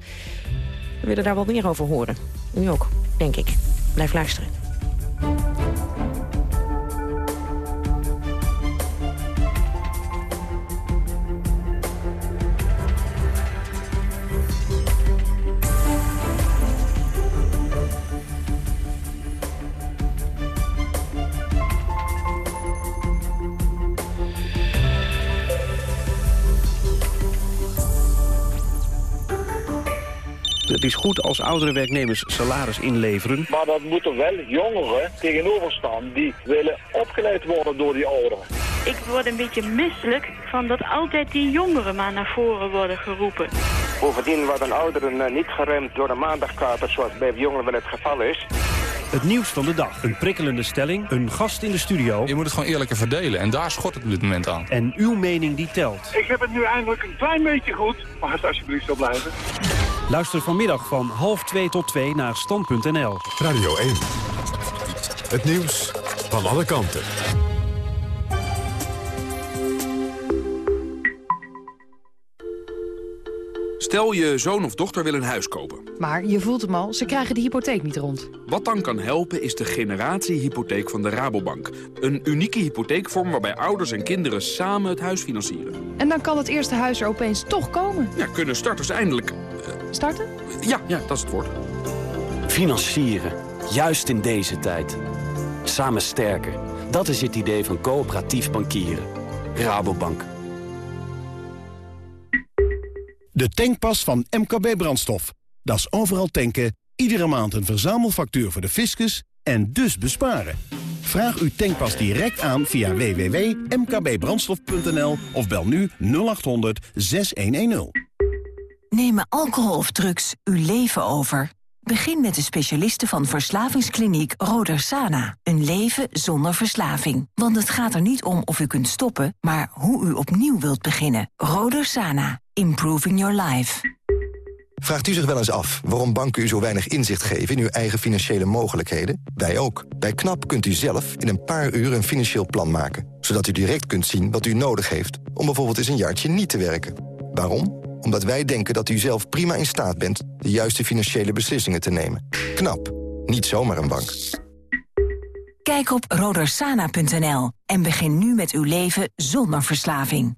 We willen daar wel meer over horen. U ook, denk ik. Blijf luisteren. Het is goed als oudere werknemers salaris inleveren. Maar dat moeten wel jongeren tegenover staan die willen opgeleid worden door die ouderen. Ik word een beetje misselijk van dat altijd die jongeren maar naar voren worden geroepen. Bovendien worden ouderen eh, niet geremd door de maandagkater zoals bij jongeren wel het geval is. Het nieuws van de dag. Een prikkelende stelling, een gast in de studio. Je moet het gewoon eerlijker verdelen en daar schort het op dit moment aan. En uw mening die telt. Ik heb het nu eindelijk een klein beetje goed. Mag het alsjeblieft zo blijven? Luister vanmiddag van half 2 tot 2 naar stand.nl. Radio 1. Het nieuws van alle kanten. Stel je zoon of dochter wil een huis kopen. Maar je voelt hem al, ze krijgen de hypotheek niet rond. Wat dan kan helpen is de generatiehypotheek van de Rabobank. Een unieke hypotheekvorm waarbij ouders en kinderen samen het huis financieren. En dan kan het eerste huis er opeens toch komen. Ja, kunnen starters eindelijk... Starten? Ja, ja, dat is het woord. Financieren. Juist in deze tijd. Samen sterker. Dat is het idee van coöperatief bankieren. Rabobank. De tankpas van MKB Brandstof. Dat is overal tanken, iedere maand een verzamelfactuur voor de fiscus en dus besparen. Vraag uw tankpas direct aan via www.mkbbrandstof.nl of bel nu 0800 6110. Nemen alcohol of drugs uw leven over? Begin met de specialisten van verslavingskliniek Rodersana. Een leven zonder verslaving. Want het gaat er niet om of u kunt stoppen, maar hoe u opnieuw wilt beginnen. Rodersana. Improving your life. Vraagt u zich wel eens af waarom banken u zo weinig inzicht geven in uw eigen financiële mogelijkheden? Wij ook. Bij KNAP kunt u zelf in een paar uur een financieel plan maken. Zodat u direct kunt zien wat u nodig heeft om bijvoorbeeld eens een jaartje niet te werken. Waarom? Omdat wij denken dat u zelf prima in staat bent de juiste financiële beslissingen te nemen. KNAP. Niet zomaar een bank. Kijk op rodersana.nl en begin nu met uw leven zonder verslaving.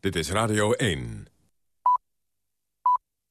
Dit is Radio 1.